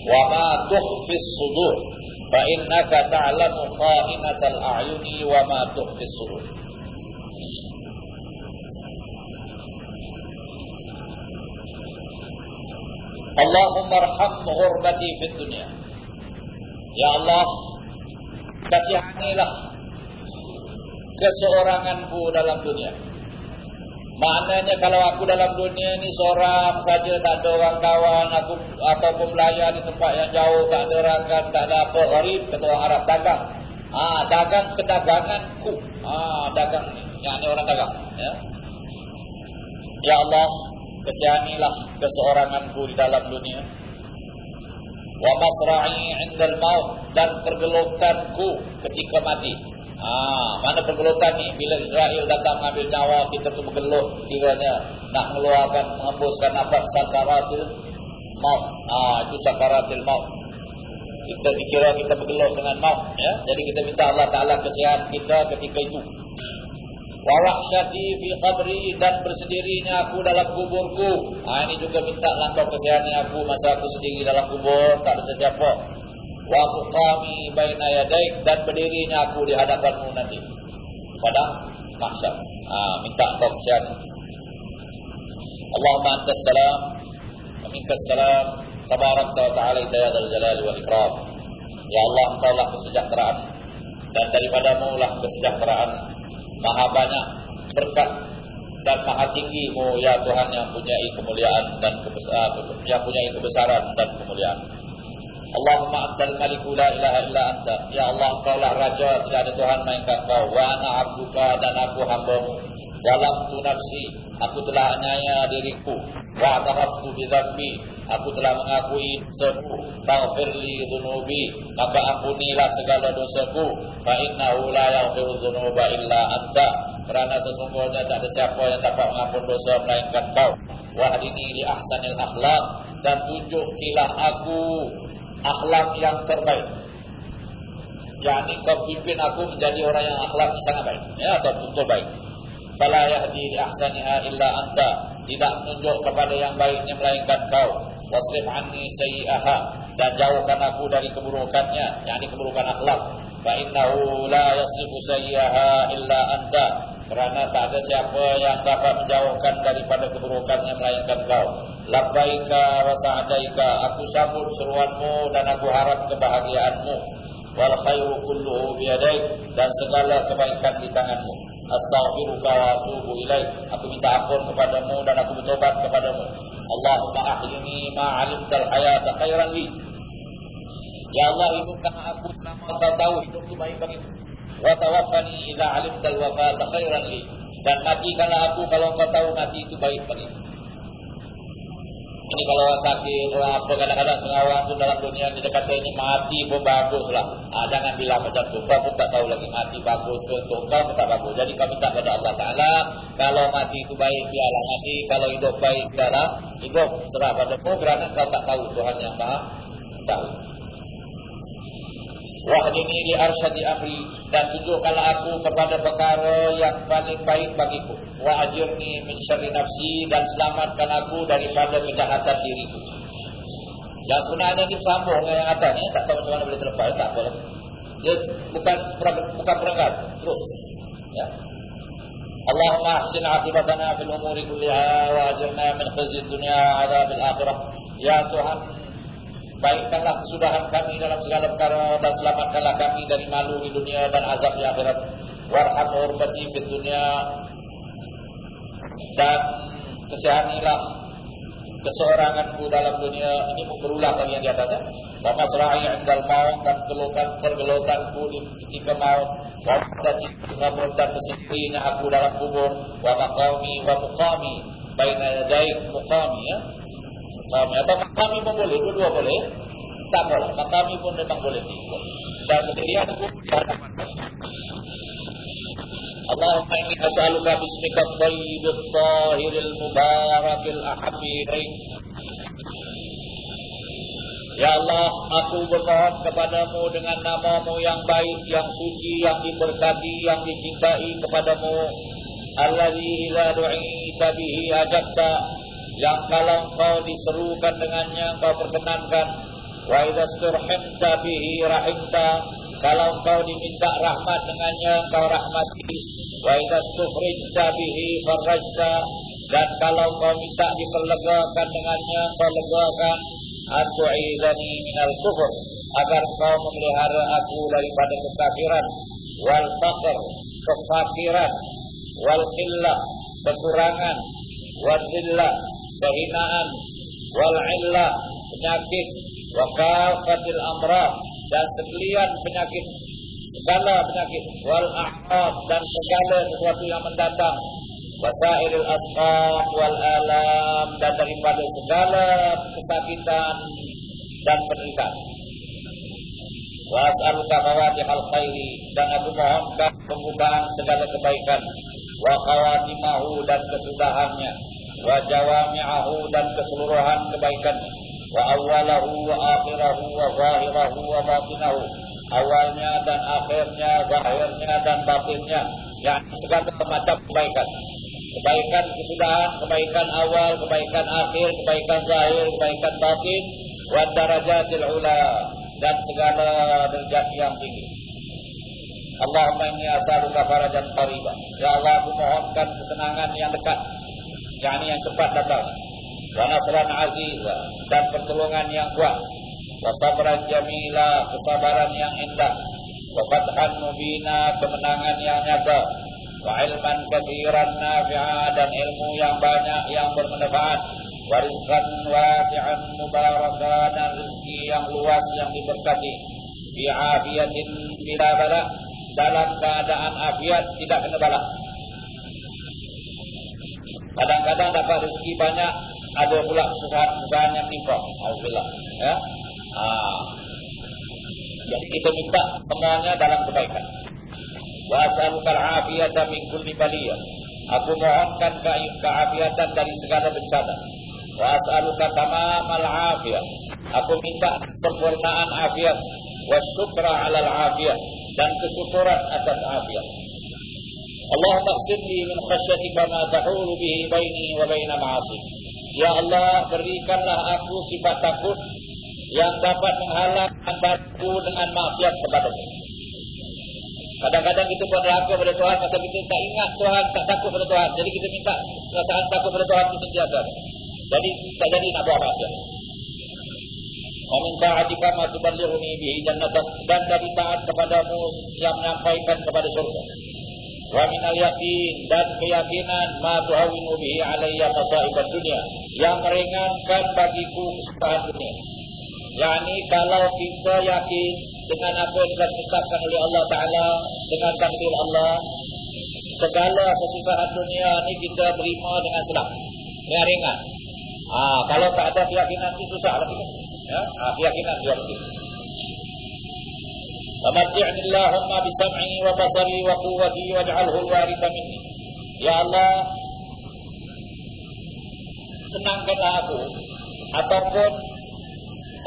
Wa ma tukhfi sudur. Fa innaka ta'lamu kha'inatal a'yuni wa ma tukhfi sudur Allahumma arham ghurbati fid dunya. Ya Allah, kasihanilah keseoranganku dalam dunia. Maknanya kalau aku dalam dunia ni seorang saja tak ada orang kawan aku ataupun melayar di tempat yang jauh tak ada rakan tak ada apa gharib kata orang Arab dagang. Ah dagang kedaganganku. Ah ha, dagang ni. Yang ni orang dagang ya. Ya Allah, Kesihanilah keseoranganku di dalam dunia. Wa masra'i 'indal maut dan pergelutanku ketika mati. Ah, mana pergelutan ni? Bila Israel datang mengambil nyawa kita tu bergelut kiranya nak mengeluarkan menghembuskan nafas sakaratul maut. Ah, itu sakaratul maut. Kita dikira kita bergelut dengan maut ya. Jadi kita minta Allah Taala kesihatan kita ketika itu wa wahsyati fi qabri dan bersendirinya aku dalam kuburku. Ha ini juga minta langkah kesehatan aku masa aku sendiri dalam kubur tak ada sesiapa. wa muqami baina yadaik dan berdirinya aku di hadapanmu nanti pada mahsyar. Ah minta engkau kesian. Allahumma antas salam wa minkas salam tabarakta wa ta'ala ya dzal jalali wal ikram. Ya Allah engkau lah kesejahteraan dan daripadamu lah kesejahteraan maha banyak berkat dan maha tinggimu ya Tuhan yang punya kemuliaan dan kebesaran yang punya kebesaran dan kemuliaan. Allahumma antal maliku la ilaha illa anta. Ya Allah, kau lah raja, tidak ada Tuhan melainkan kau. Wa ana abduka dan aku hambamu. Dalam tu nafsi, aku telah anyaya diriku. Wa ataraftu bidhambi, aku telah mengakui dosaku. Maghfirli dhunubi, maka ampunilah segala dosaku. Fa innahu la yaghfiru dhunuba illa anta. Kerana sesungguhnya tak ada siapa yang dapat mengampun dosa melainkan kau. Wahdini li ahsanil akhlaq dan tunjukilah aku akhlak yang terbaik. Yani kau pimpin aku menjadi orang yang akhlak sangat baik. Ya, atau betul baik. Fala yahdi li ahsaniha illa anta. Tidak menunjuk kepada yang baiknya melainkan kau. Wasrif anni sayyi'aha dan jauhkan aku dari keburukannya, yakni keburukan akhlak. Fa innahu la yasrifu sayyi'aha illa anta. Kerana tak ada siapa yang dapat menjauhkan daripada keburukannya melainkan kau. Labbaika wa sa'daika. Aku sambut seruanmu dan aku harap kebahagiaanmu. Wal khairu kulluhu biyadaik. Dan segala kebaikan di tanganmu. Astaghfiruka wa atubu ilaik. Aku minta ampun kepadamu dan aku bertobat kepadamu. Allahumma ahlini ma'alimtal hayata khairan li. Ya Allah, hidupkan aku selama kau tahu hidup itu baik bagimu wa tawaffani idza alimta al-wafata khairan li dan matikanlah aku kalau engkau tahu mati itu baik bagi ini kalau orang sakit orang apa kadang-kadang sengawan tu dalam dunia ni dia kata ini mati pun bagus lah. Ha, jangan bilang macam tu. Kau pun tak tahu lagi mati bagus tu untuk kau pun tak bagus. Jadi kau minta kepada Allah Ta'ala kalau mati itu baik biarlah mati. Kalau hidup baik biarlah hidup. Serah pada pun kerana kau tak tahu Tuhan yang maha tahu Wahdini li arsyadi amri dan tunjukkanlah aku kepada perkara yang paling baik bagiku. Wa ajirni min syarri nafsi dan selamatkan aku daripada kejahatan diriku. Yang sebenarnya ini sambung dengan yang atas ni, tak tahu macam mana boleh terlepas, tak apa. Dia bukan bukan perenggan, terus. Ya. Allahumma ahsin akibatana fil umuri kulliha wa ajirna min khizid dunya azabil akhirah. Ya Tuhan, baikkanlah kesudahan kami dalam segala perkara dan selamatkanlah kami dari malu di dunia dan azab di akhirat. Warham urbati di dunia. Dan kesihanilah keseoranganku dalam dunia. Ini berulang lagi yang di atasnya wa masra'i indal maut dan kelutan pergelutanku di ketika maut. Wa mudati kabur dan kesepinya aku dalam kubur. Wa maqami wa muqami. Baina yadai muqami ya Makami atau makami pun boleh, dua-dua boleh. Tak boleh, makami pun memang boleh dibuat. Dan kemudian Allahumma inni as'aluka bismika at-tayyib at-tahir al-mubarak al-ahabbi ilaik. Ya Allah, aku bermohon kepadamu dengan namamu yang baik, yang suci, yang diberkati, yang dicintai kepadamu. Alladhi ila du'ita bihi ajabta yang kalau kau diserukan dengannya kau perkenankan wa idza bihi rahimta kalau kau diminta rahmat dengannya kau rahmati. Wa idza bihi farajta dan kalau kau minta diperlegakan dengannya kau legakan asu'izani minal kufur agar kau memelihara aku daripada kekafiran. Wal fakhr kefakiran. Wal khillah kekurangan. Wal dhillah kehinaan wal illah penyakit wa kafatil amrah dan sekalian penyakit segala penyakit wal ahad dan segala sesuatu yang mendatang. Wasairil asqam wal alam dan daripada segala kesakitan dan penderitaan. Wa as'aluka mawadihal khairi dan aku mohonkan pembukaan segala kebaikan. Wa khawatimahu dan kesudahannya wa jawami'ahu dan keseluruhan kebaikan wa awalahu wa akhirahu wa zahirahu wa batinahu awalnya dan akhirnya zahirnya dan batinnya yang segala macam kebaikan kebaikan kesudahan kebaikan awal kebaikan akhir kebaikan zahir kebaikan batin wa darajatil ula dan segala derajat yang tinggi. Allahumma inni as'aluka farajan qariba. Ya Allah, aku mohonkan kesenangan yang dekat. Yakni yang cepat datang. Wa nasran aziza dan pertolongan yang kuat. Wa sabran jamila, kesabaran yang indah. Wa fathan mubina, kemenangan yang nyata. Wa ilman kathiran nafi'a dan ilmu yang banyak yang bermanfaat. Wa rizqan wasi'an mubarakan dan rezeki yang luas yang diberkati. Bi'afiyatin bila bala dalam keadaan afiat tidak kena balak. Kadang-kadang dapat rezeki banyak, ada pula kesusahan-kesusahan yang timpa. Alhamdulillah. Ya. Ha. Jadi kita minta semuanya dalam kebaikan. Wa as'alukal afiyata min kulli baliyah. Aku mohonkan keafiatan dari segala bencana. Wa as'aluka tamamal afiyah. Aku minta sempurnaan afiat wa syukra 'alal afiyah dan kesyukuran atas afiat. Allahumma qsimli min khasyatika ma tahulu bihi baini wa baina ma'asi. Ya Allah, berikanlah aku sifat takut yang dapat menghalang antaraku dengan maksiat kepadamu. Kadang-kadang kita buat neraka pada Tuhan masa kita tak ingat Tuhan, tak takut pada Tuhan. Jadi kita minta perasaan takut pada Tuhan itu sentiasa. Jadi tak jadi nak buat maksiat. Meminta ta'atika ma tuballighuni bihi jannatak dan dari taat kepadamu yang menyampaikan kepada surga. Wa minal yakin dan keyakinan ma tuhawinu bihi alayya masaib dunia yang meringankan bagiku kesusahan dunia. Yani kalau kita yakin dengan apa yang ditetapkan oleh Allah Taala dengan takdir Allah segala kesusahan dunia ini kita terima dengan senang dengan ringan. Ah, kalau tak ada keyakinan itu susah lah ya ha, keyakinan itu Bisam'i wa basari wa quwwati waj'alhu al-waritha minni. Ya Allah, senangkanlah aku ataupun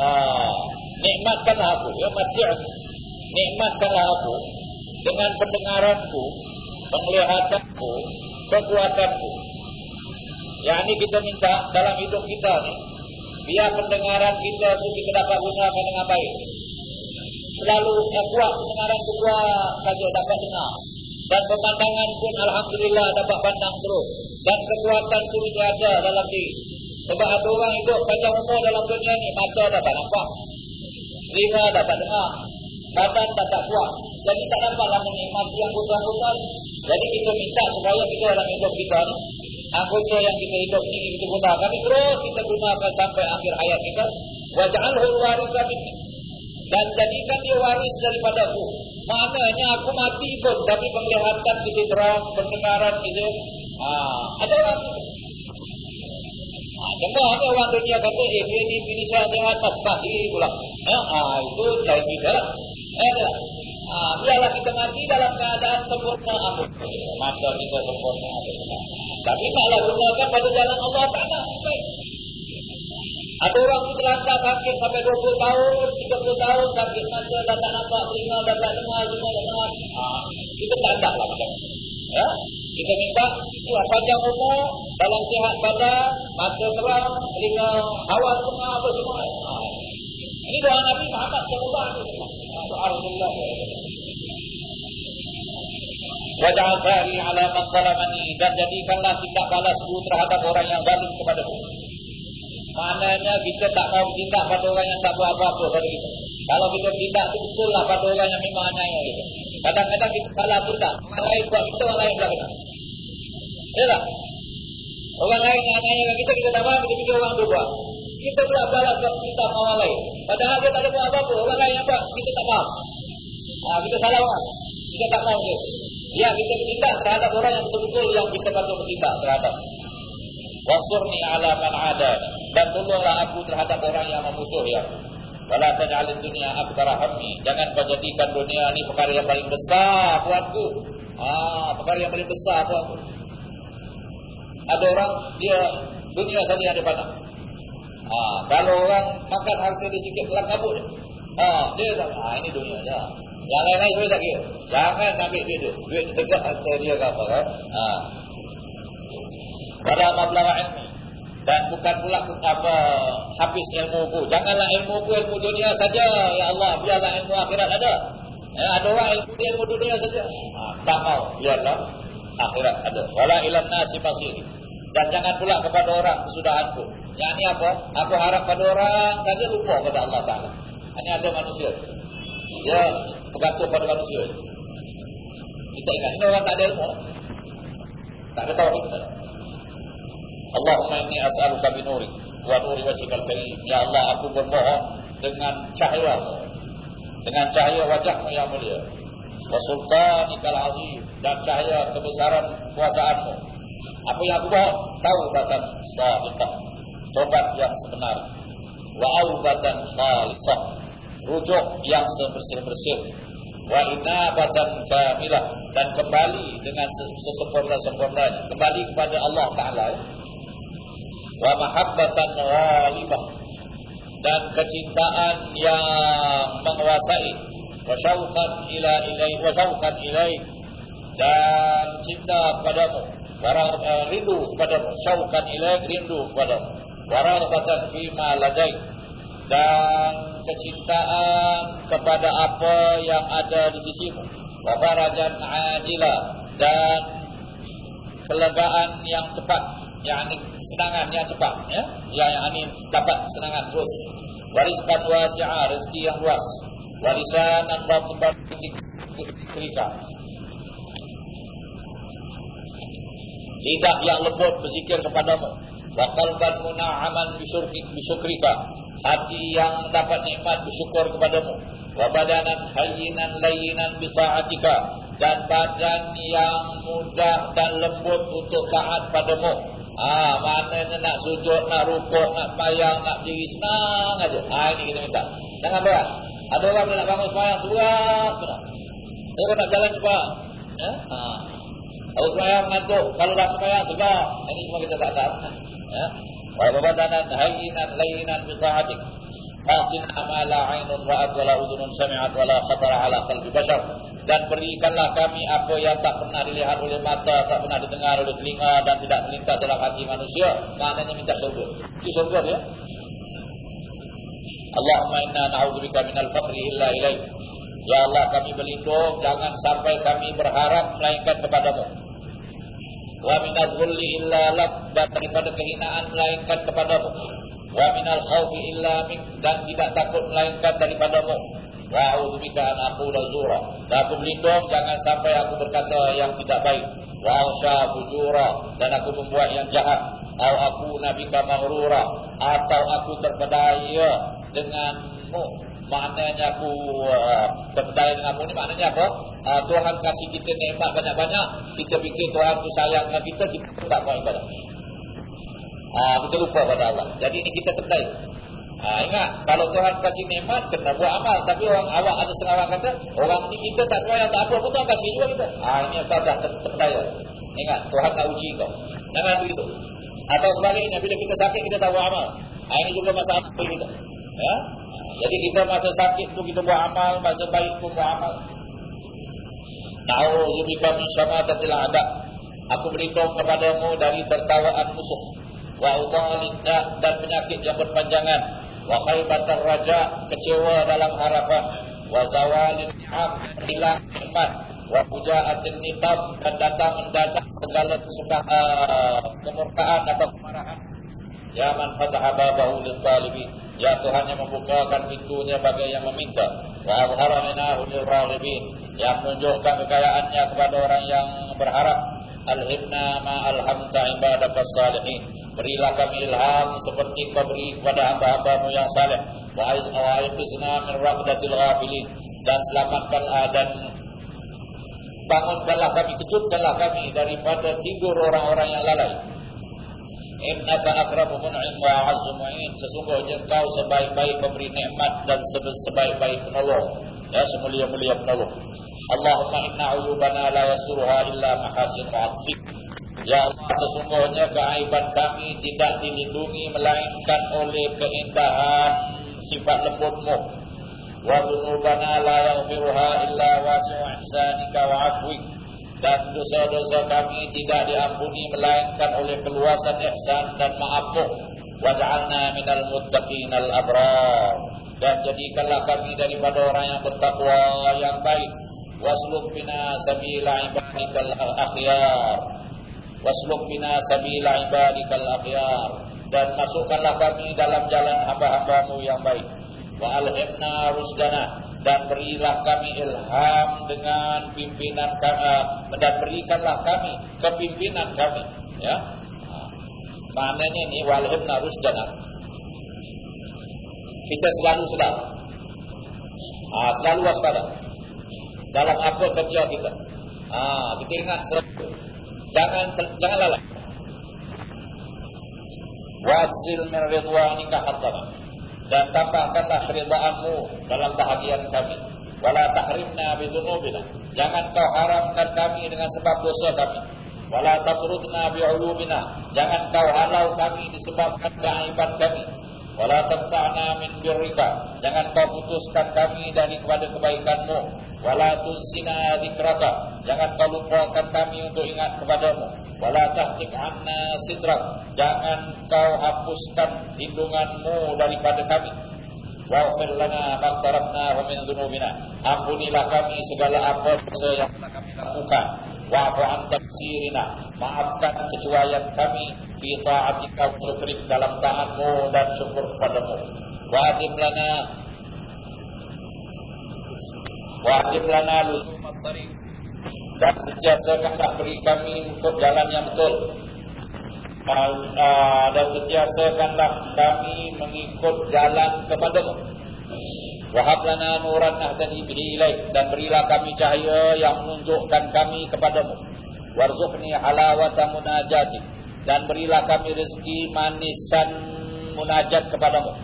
uh, nikmatkanlah aku ya matti'ni. Nikmatkanlah aku dengan pendengaranku, penglihatanku, kekuatanku. Yang ini kita minta dalam hidup kita ni biar pendengaran kita itu kita dapat gunakan dengan baik. Selalu kuat pendengaran kuat saja dapat dengar. Dan pemandangan pun Alhamdulillah dapat pandang terus. Dan kekuatan pun ada dalam diri. Sebab ada orang hidup panjang umur dalam dunia ini, mata dapat nampak. Telinga dapat dengar. Badan dapat kuat. Jadi tak dapatlah menikmati yang bersangkutan. Jadi kita minta supaya kita dalam hidup kita ni anggota yang kita hidup ini kita gunakan ini terus kita gunakan sampai akhir hayat kita waj'alhu waritha minni dan jadikan dia waris daripada aku maknanya aku mati pun tapi penglihatan terang pendengaran kita ha, ada orang itu ha, semua ada orang dunia kata eh dia ni pilih sehat-sehat tak pasti pula ha, ha, itu lain kita lah ada Ha, biarlah kita mati dalam keadaan sempurna amun. Mata kita sempurna. Tapi taklah gunakan pada jalan Allah Ta'ala. Ada orang itu terlantar sakit sampai 20 tahun, 30 tahun sakit mata, dah tak nampak telinga, dah tak dengar, semua dengar. Ha, kita tak ada lah macam Ya? Kita minta ya, panjang umur, dalam sihat badan, mata terang, telinga, hawa dengar, apa semua. Ha. Ini doa Nabi Muhammad SAW. Alhamdulillah. Wajah bari ala man zalamani dan jadikanlah tindak balasku terhadap orang yang zalim kepadaku. Maknanya kita tak mau tindak pada orang yang tak buat apa-apa pada kita. Kalau kita tindak itu betul lah pada orang yang memang anyaya kita. Kadang-kadang kita salah tidak. Orang lain buat kita, orang lain tak kena. Ya tak? Orang lain yang anyaya kita, kita tak mahu, kita orang itu buat. Kita pula balas kita sama orang lain. Padahal dia tak ada buat apa-apa. Orang lain yang buat, kita tak faham. Ha, kita salah orang. Kita tak mahu dia. Ya, kita bertindak terhadap orang yang betul-betul yang kita patut bertindak terhadap. Wasurni ala man ada. Dan tolonglah aku terhadap orang yang memusuh ya. Wala taj'al dunia akbar hammi. Jangan kau jadikan dunia ini perkara yang paling besar buatku. Ah, perkara yang paling besar buatku. Ada orang dia dunia saja yang dia pandang. Ha, kalau orang makan harta dia sikit kelam kabut. Ha, dia tak, ha, ini dunia saja. Yang lain-lain boleh tak kira. Jangan ambil duit dia. Duit dekat harta dia ke apa kan. Ha. Pada mablaga ilmi. Dan bukan pula apa habis ilmu ku. Janganlah ilmu ku ilmu dunia saja. Ya Allah, biarlah ilmu akhirat ada. Ya, ada orang ilmu dia ilmu dunia saja. Ha, tak mau, biarlah akhirat ada. Wala ilam nasi masiri. Dan jangan pula kepada orang kesudahanku. Yang ini apa? Aku harap pada orang saja lupa pada Allah Taala. Ini ada manusia. Dia bergantung pada manusia. Kita ingat ini orang tak ada ilmu. Tak ada tauhid. Allahumma inni as'aluka bi nuri wa nuri wajhikal karim. Ya Allah, aku bermohon dengan cahaya dengan cahaya wajahmu yang mulia. Wa sultanikal azim dan cahaya kebesaran kuasaanmu. Apa yang aku mohon? Taubatan sadiqah. Tobat yang sebenar. Wa aubatan khalisah. Rujuk yang sebersih-bersih. Wa inabatan kamilah. Dan kembali dengan sesempurna-sempurnanya. Kembali kepada Allah Ta'ala wa mahabbatan ghalibah dan kecintaan yang menguasai wa syauqan ila ilai wa syauqan dan cinta kepadamu warang uh, rindu kepadamu syauqan ilai rindu kepadamu warabatan fi ma ladai dan kecintaan kepada apa yang ada di sisimu wa farajan adila dan kelegaan yang cepat yang ini senangan yang cepat ya. Yang ini dapat senangan terus. Wariskan wasi'a rezeki yang luas. Warisan dan tempat cerita lidah yang lembut berzikir kepadamu. Wa qalban muna'aman bisyurki bisyukrika hati yang dapat nikmat bersyukur kepadamu. Wa badanan hayyinan layyinan bi dan badan yang mudah dan lembut untuk taat padamu Ah, maknanya nak sujud, nak rukuk, nak bayang, nak diri senang aja. Ah, ini kita minta. Jangan berat. Ada orang nak bangun sembahyang seberat benar. Dia nak jalan cepat. Ya? Ah. Kalau sembahyang mengantuk, kalau dah sembahyang segar. Ini semua kita tak tahu. Ya? Wa babadanan hayyinan layyinan bi ta'atik. Ma'tin amala 'ainun ra'at wa la udhunun sami'at wa la khatara 'ala qalbi bashar dan berikanlah kami apa yang tak pernah dilihat oleh mata, tak pernah didengar oleh telinga dan tidak terlintas dalam hati manusia. Maknanya minta syurga. Itu syurga dia. Allahumma inna na'udzubika minal faqri illa ilaik. Ya Allah kami berlindung jangan sampai kami berharap melainkan kepadamu. Wa minal dhulli illa lak dan daripada kehinaan melainkan kepadamu. Wa minal khawfi illa mink dan tidak takut melainkan daripadamu. Wa a'udzubika an aqula zura. Aku berlindung jangan sampai aku berkata yang tidak baik. Wa fujura dan aku membuat yang jahat. Atau aku nabika maghrura atau aku terpedaya denganmu. Maknanya aku uh, terpedaya denganmu ni maknanya apa? Uh, Tuhan kasih kita nikmat banyak-banyak. Kita fikir Tuhan tu sayang kita, kita tak buat ibadah. Uh, kita lupa pada Allah. Jadi ini kita terpedaya. Ha, ingat, kalau Tuhan kasih nikmat, kena buat amal. Tapi orang awak ada setengah orang kata, orang ni kita tak semua tak apa pun Tuhan kasih juga kita. Ha, ini kau dah terpercaya. Ingat, Tuhan tak uji kau. Jangan begitu. Atau sebaliknya, bila kita sakit, kita tak buat amal. Ha, ini juga masalah bagi kita. Ya? Jadi kita masa sakit pun kita buat amal, masa baik pun buat amal. Na'udzubika min syamatatil a'da. Aku beritahu kepadamu dari tertawaan musuh. Wa udhalidda dan penyakit yang berpanjangan wa khaybatar raja kecewa dalam harapan wa zawalin ni'am hilang nikmat wa pujaatin niqam dan datang mendadak segala kesukaan uh, kemurkaan atau kemarahan. Ya man fataha babahu lil talibi ya Tuhan yang membukakan pintunya bagi yang meminta. Wa azhara minahu lil ralibin yang menunjukkan kekayaannya kepada orang yang berharap. Alhimna ma alhamta ibadakas salihin Berilah kami ilham seperti kau beri kepada hamba-hambamu yang saleh. Wa aizna min raqdatil ghafilin. Dan selamatkanlah dan bangunkanlah kami, kejutkanlah kami daripada tidur orang-orang yang lalai. Innaka akramu mun'im wa a'azzu mu'in. Sesungguhnya engkau sebaik-baik pemberi nikmat dan sebaik-baik penolong. Ya semulia-mulia penolong. Allahumma inna uyubana la yasuruha illa mahasin wa Ya Allah sesungguhnya keaiban kami tidak dilindungi melainkan oleh keindahan sifat lembutmu. Wa dhunubana la yaghfiruha illa wasi'u ihsanika wa afwik. dan dosa-dosa kami tidak diampuni melainkan oleh keluasan ihsan dan maafmu waj'alna minal muttaqin al abrar dan jadikanlah kami daripada orang yang bertakwa yang baik wasluk bina sabila ibadikal akhyar wasluk bina sabila ibadikal akhyar. Dan masukkanlah kami dalam jalan hamba-hambamu yang baik. Wa alhimna rusdana dan berilah kami ilham dengan pimpinan kami. Dan berikanlah kami kepimpinan kami. Ya. Maknanya ini walhibna rusdana kita selalu sedar. Ha, selalu waspada. Dalam apa kerja kita. Ha, kita ingat selalu jangan jangan lalai wasil min ridwanika hatta dan tambahkanlah keridaanmu dalam bahagian kami. Wala tahrimna bidunubina. Jangan kau haramkan kami dengan sebab dosa kami. Wala tatrudna bi'ulubina. Jangan kau halau kami disebabkan keaiban kami. Wala tabta'na min birrika. Jangan kau putuskan kami dari kepada kebaikanmu. Wala tunsina dikraka. Jangan kau lupakan kami untuk ingat kepadamu wala tahtik anna sitrak jangan kau hapuskan lindunganmu daripada kami wa'fir lana maqtarabna wa min ampunilah kami segala apa yang telah kami lakukan wa'fu an tafsirina. Maafkan kecuaian kami. Fi ta'atika wa syukrik dalam taatmu dan syukur kepadamu. Wa'adim lana. Wa'adim lana lusumat tariq dan sentiasakanlah beri kami untuk jalan yang betul. Uh, dan sentiasakanlah kami mengikut jalan kepadamu wahab lana nuran nahdani bihi ilaih. Dan berilah kami cahaya yang menunjukkan kami kepadamu. Warzuqni halawata munajati dan berilah kami rezeki manisan munajat kepadamu.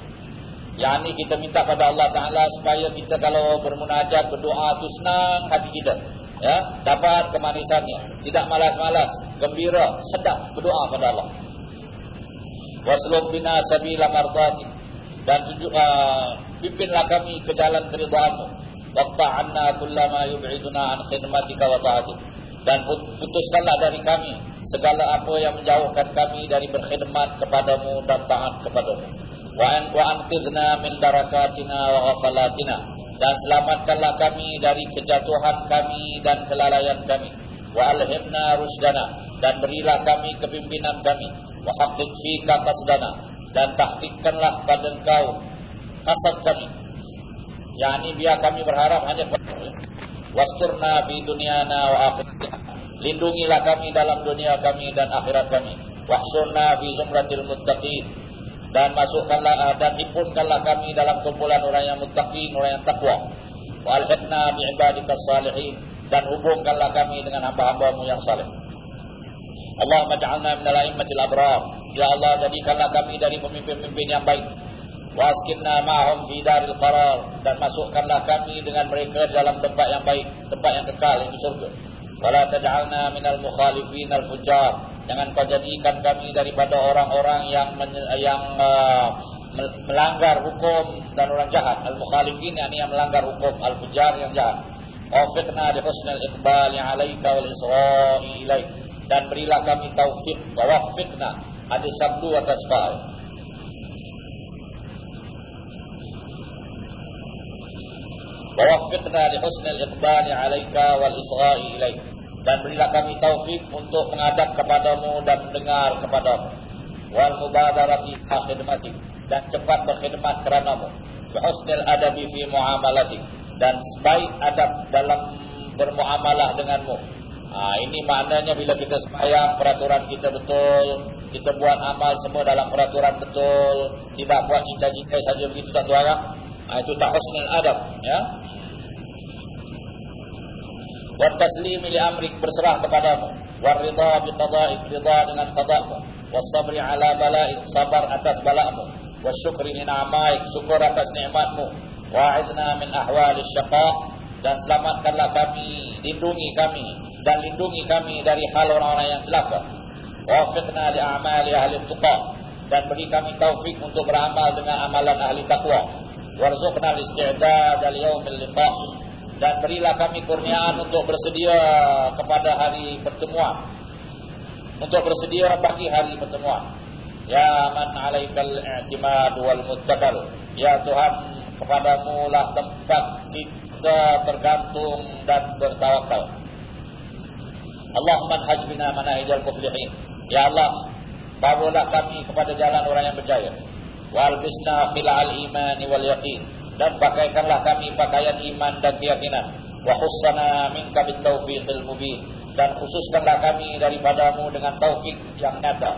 Yang ini kita minta pada Allah Ta'ala supaya kita kalau bermunajat, berdoa itu senang hati kita. Ya dapat kemanisannya. Tidak malas-malas gembira sedap berdoa kepada Allah. Waslub bina sabila mardati dan tunjuk uh, pimpinlah kami ke jalan keridhaanmu waqta'anna kullama yub'iduna an khidmatika wa ta'atik. Dan putuskanlah dari kami segala apa yang menjauhkan kami dari berkhidmat kepadamu dan taat kepadamu. Wa an wa anqidna min darakatina wa ghafalatina. Dan selamatkanlah kami dari kejatuhan kami dan kelalaian kami. Wa alhimna rusdana dan berilah kami kepimpinan kami. Wa haqqiq fika qasdana dan tahqiqkanlah pada engkau kasab kami yakni biar kami berharap hanya kepada wasturna fi dunyana wa akhiratina lindungilah kami dalam dunia kami dan akhirat kami wahsurna fi zumratil muttaqin dan masukkanlah uh, dan himpunkanlah kami dalam kumpulan orang yang muttaqin, orang yang takwa. Wa alhaqna bi ibadikas salihin dan hubungkanlah kami dengan hamba-hambamu yang saleh. Allahumma ja'alna min al-a'immatil abrar. Ya Allah, jadikanlah kami dari pemimpin-pemimpin yang baik. Wa askinna ma'hum fi daril qarar dan masukkanlah kami dengan mereka dalam tempat yang baik, tempat yang kekal itu surga. Wa la taj'alna minal mukhalifin al-fujjar Jangan kau jadikan kami daripada orang-orang yang yang uh, melanggar hukum dan orang jahat. Al-mukhalifin yakni yang melanggar hukum, al-fujar yang jahat. Wafiqna di husnul iqbal yang alaika wal isra'i ilaih. Dan berilah kami taufik. Wafiqna. Ada sabdu atas fa'al. Wafiqna di husnul iqbal yang alaika wal isra'i ilaih dan berilah kami taufik untuk menghadap kepadamu dan mendengar kepadamu. Wal mubadarati khidmati. Dan cepat berkhidmat keranamu. Husnul adabi fi muamalati. Dan sebaik adab dalam bermuamalah denganmu. Ha, ini maknanya bila kita sembahyang peraturan kita betul kita buat amal semua dalam peraturan betul tidak buat cita-cita saja begitu tak tuara ha, itu tak husnul adab ya wa taslimi li amrik berserah kepadamu. Wa ridha bi qada'ik ridha dengan qada'mu was sabri ala bala'ik sabar atas bala'mu. Was syukri li ni'maik syukur atas nikmatmu. Wa'idna min ahwali syaqa. Dan selamatkanlah kami lindungi kami dan lindungi kami dari hal orang-orang yang celaka. Wafiqna li a'mali ahli tuqa. Dan beri kami taufik untuk beramal dengan amalan ahli takwa warzuqna al-isti'dad al-yawm al-liqa' dan berilah kami kurniaan untuk bersedia kepada hari pertemuan. Untuk bersedia bagi hari pertemuan. Ya man alaikal i'timad wal muttaqal. Ya tuhan kepadamu lah tempat kita bergantung dan bertawakal. Allahumma hajbina manahijal muflihin ya Allah bawalah kami kepada jalan orang yang berjaya. Wal bisna khilal iman wal yaqin dan pakaikanlah kami pakaian iman dan keyakinan. Wa khussana minka bit taufiqil mubin. Dan khususkanlah kami daripadamu dengan taufik yang nyata.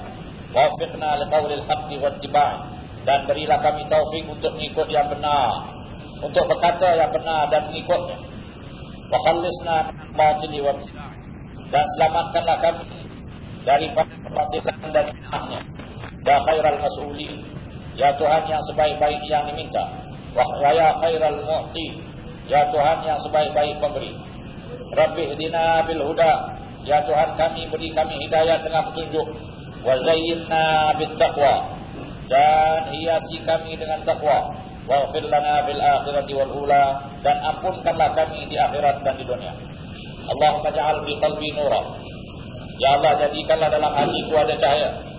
Wafiqna liqaulil haqqi wattiba' dan berilah kami taufik untuk mengikut yang benar. Untuk berkata yang benar dan mengikutnya. Wa khallisna batili wa dan selamatkanlah kami daripada kebatilan dan bid'ahnya. Ya khairal mas'ulin. Ya Tuhan yang sebaik-baik yang diminta. Wa ya khairal mu'ti. Ya Tuhan yang sebaik-baik pemberi. Rabbi hdina bil huda. Ya Tuhan kami beri kami hidayah dengan petunjuk. Wa zayyinna bit taqwa. Dan hiasi kami dengan taqwa. Wa lana bil akhirati wal ula. Dan ampunkanlah kami di akhirat dan di dunia. Allahumma ja'al bi qalbi nura. Ya Allah jadikanlah dalam hatiku ada cahaya.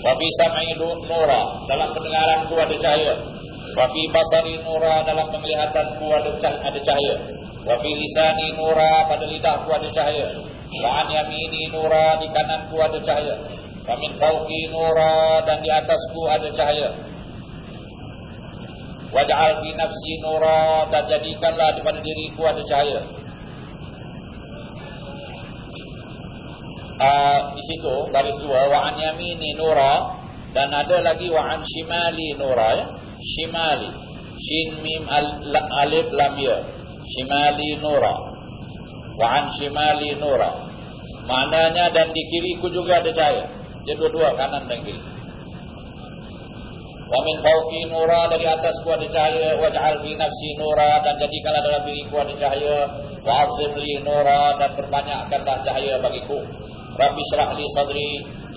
Wa fi sam'i nura, dalam pendengaranku ada cahaya. Wa fi basari nura, dalam penglihatanku ada cahaya. Wa fi lisani nura, pada lidahku ada cahaya. Wa an yamini nura, di kananku ada cahaya. Wa min fawqi nura, dan di atasku ada cahaya. Waj'al fi nafsi nura, dan jadikanlah di pada diriku ada cahaya. Uh, di situ baris dua wa an yamini nura dan ada lagi wa an shimali nura ya. Shimali. Shin mim al alif lam ya. Shimali nura. Wa an shimali nura. Maknanya dan di kiriku juga ada cahaya. Dia dua-dua kanan dan kiri. Wa min fawqi nura dari atas ku ada cahaya. Waj'al fi nafsi nura dan jadikanlah dalam diriku ada cahaya. Wa azim li nura dan perbanyakkanlah cahaya bagiku Rabbi syrah li sadri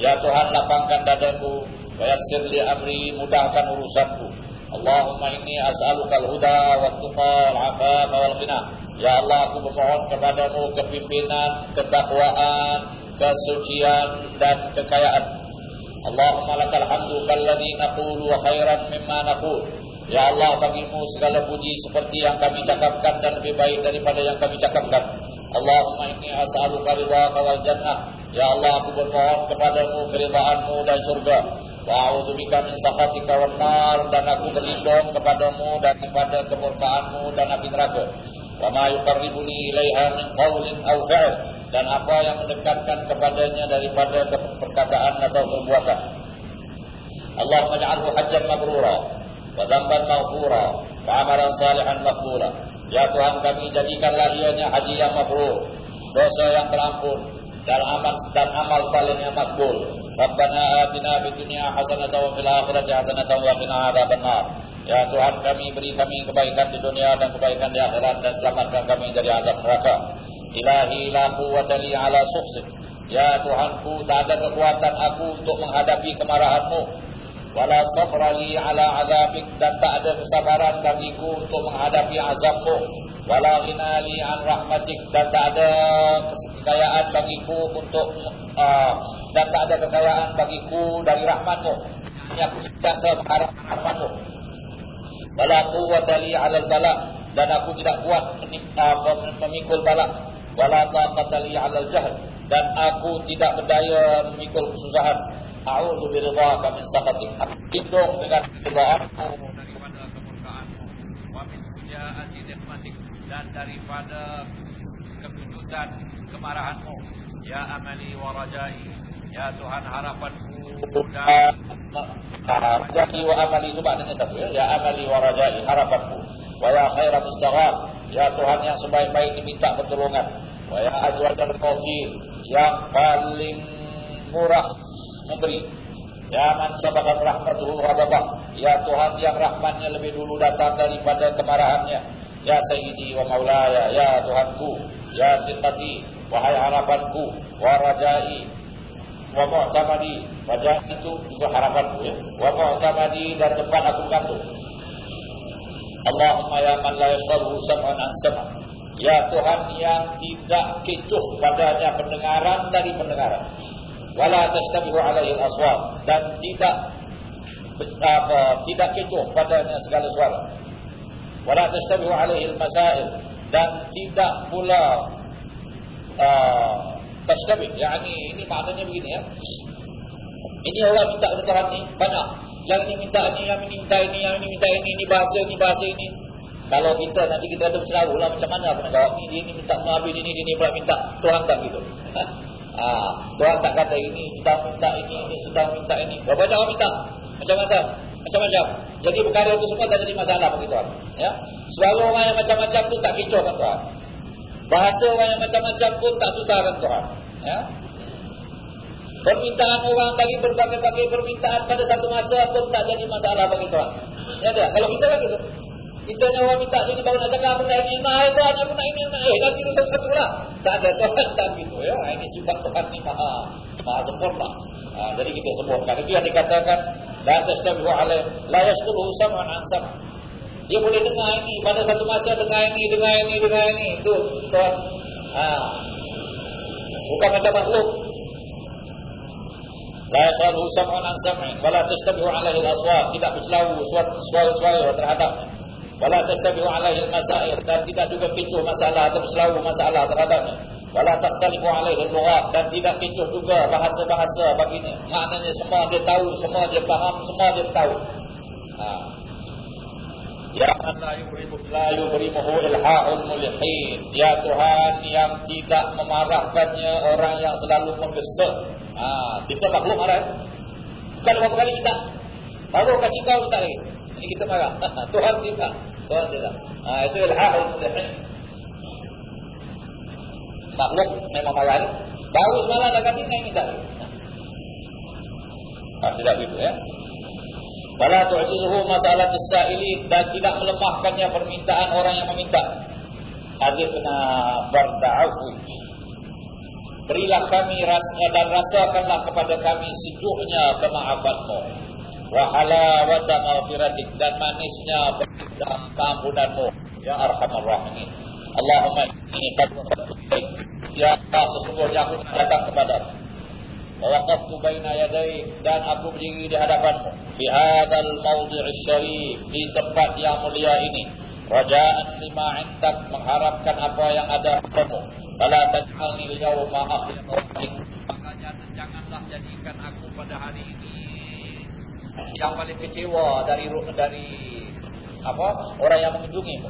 Ya Tuhan lapangkan dadaku Wayassir li amri mudahkan urusanku. Allahumma inni as'aluka al-huda wa tuqa al-afaf wal ghina. Ya Allah aku memohon kepadamu kepimpinan, ketakwaan, kesucian dan kekayaan. Allahumma lakal hamdu kalladhi naqulu khairan mimma naqul. Ya Allah bagimu segala puji seperti yang kami cakapkan dan lebih baik daripada yang kami cakapkan Allahumma inni as'aluka ridhaka wal jannah Ya Allah aku bermohon kepadamu keridaanmu dan surga. Wa a'udzubika min sakhatika wan nar dan aku berlindung kepadamu daripada kemurkaanmu dan api neraka. Wa ma yuqarribuni ilaiha min qawlin aw fi'l dan apa yang mendekatkan kepadanya daripada perkataan atau perbuatan. Allahumma ij'alhu hajjan mabrura wa dhanban maghfura wa amalan salihan maqbula. Ya Tuhan kami jadikanlah ianya haji yang mabrur, dosa yang terampun, dan amal dan amal saleh yang makbul. Rabbana atina fid dunya hasanatan wa fil akhirati hasanatan wa qina adzabannar. Ya Tuhan kami beri kami kebaikan di dunia dan kebaikan di akhirat dan selamatkan kami dari azab neraka. Ilahi la quwwata li ala sukhsik. Ya Tuhanku tak ada kekuatan aku untuk menghadapi kemarahanmu. Wala sabra li ala azabik. Dan tak ada kesabaran bagiku untuk menghadapi azabmu wala ghinali an rahmatik. Dan tak ada kekayaan bagiku untuk uh, dan tak ada kekayaan bagiku dari rahmatmu. Hanya aku sentiasa mengharap rahmatmu. Wala quwwata li 'ala al-bala dan aku tidak kuat uh, memikul bala wala taqata li 'ala al-jahl. Dan aku tidak berdaya memikul kesusahan a'udzu biridhaka min sakhatik aku lindung dengan ridhaanmu daripada kemurkaanmu wa min fujaati nikmatik dan daripada kekejutan kemarahanmu ya amali wa rajai ya tuhan harapanku dan rajai wa amali itu maknanya satu ya. Ya amali wa rajai harapanku. Wa ya khaira mustaghar ya tuhan yang sebaik-baik diminta pertolongan. Wa ya ajwal dan qawjir yang paling murah memberi Ya man sabakat rahmatuhu ghadabah Ya Tuhan yang rahmatnya lebih dulu datang daripada kemarahannya. Ya Sayyidi wa Maulaya Ya Tuhanku. Ya Sintati Wahai harapanku. Wa Rajai Wa Mu'tamadi. Rajai itu juga harapanku ya. Wa Mu'tamadi dan tempat aku gantung Allahumma ya man la yashghalu sam'an an sam' Ya Tuhan yang tidak kecoh padanya pendengaran dari pendengaran wala tashtabihu alaihi al-aswat dan tidak apa tidak kecoh padanya segala suara wala tashtabihu alaihi al-masail dan tidak pula uh, tashtabih yakni ini maknanya begini ya ini orang minta Tuhan ni banyak yang ini minta ini, yang ini minta ini, yang ini minta ini, ini bahasa ini, bahasa ini. Kalau kita nanti kita ada berselahu lah macam mana nak jawab ni, dia ini minta mengambil ini, ini pula minta. Tuhan tak gitu. ha, Tuhan tak kata ini, sedang minta ini, ini sedang minta ini. Berapa jawab minta? Macam-macam. Macam-macam. Jadi perkara itu semua tak jadi masalah bagi Tuhan. Ya? Suara orang yang macam-macam tu tak kecohkan Tuhan. Bahasa orang yang macam-macam pun tak susahkan Tuhan. Ya? Permintaan orang bagi berbagai-bagai permintaan pada satu masa pun tak jadi masalah bagi Tuhan. Ya tak? Kalau kita kan gitu. Kita ni orang minta jadi baru nak cakap benda ini. Nah, Tuhan aku nak ini. Eh, nanti rusak satu lah. Tak ada Tuhan tak gitu ya. Ini sifat Tuhan ni maha, maha sempurna. Ha, jadi kita sebutkan. Itu yang dikatakan. La tastabihu alaih. La yashkuruhu sam'an an sam' Dia boleh dengar ini. Pada satu masa dengar ini, dengar ini, dengar ini. Itu Tuhan. Ha. Bukan macam makhluk. La yashghalu sam'an an sam'in wa la tastabihu 'alaihi al-aswat tidak berselau suara-suara terhadap wa la tastabihu 'alaihi al-masail dan tidak juga kecoh masalah atau berselau masalah terhadapnya wa la taqtalifu 'alaihi al-lughat dan tidak kecoh juga bahasa-bahasa baginya maknanya semua dia tahu semua dia faham semua dia tahu ha. Ya la yubrimu la yubrimuhu ilha'ul mulhin ya Tuhan yang tidak memarahkannya orang yang selalu menggesa Ha, kita makhluk marah. Bukan berapa kali kita. Baru kasih tahu kita lagi. Ini kita marah. Tuhan tidak. Tuhan tidak. Ha, itu ilhah al-mulahin. Makhluk memang marah. Baru semalam dah kasih naik minta. Ha, tidak begitu ya. Wala tu'jizuhu masalah as-sa'ili dan tidak melemahkannya permintaan orang yang meminta. Hadithna barda'ahu Berilah kami rasa dan rasakanlah kepada kami sejuknya kemaafanmu. Wahala wajah maghfiratik. Dan manisnya berkata keampunanmu. Ya Arhamar Rahimin. Allahumma ini kadwa Ya Allah sesungguhnya aku datang kepada Waqaftu baina yadai dan aku berdiri di hadapanmu. Di hadal mawdi' syarif. Di tempat yang mulia ini. Rajaan lima intak mengharapkan apa yang ada padamu. Fala taj'alni al-yawma akhir. Makanya janganlah jadikan aku pada hari ini yang paling kecewa dari dari apa orang yang mengunjungimu.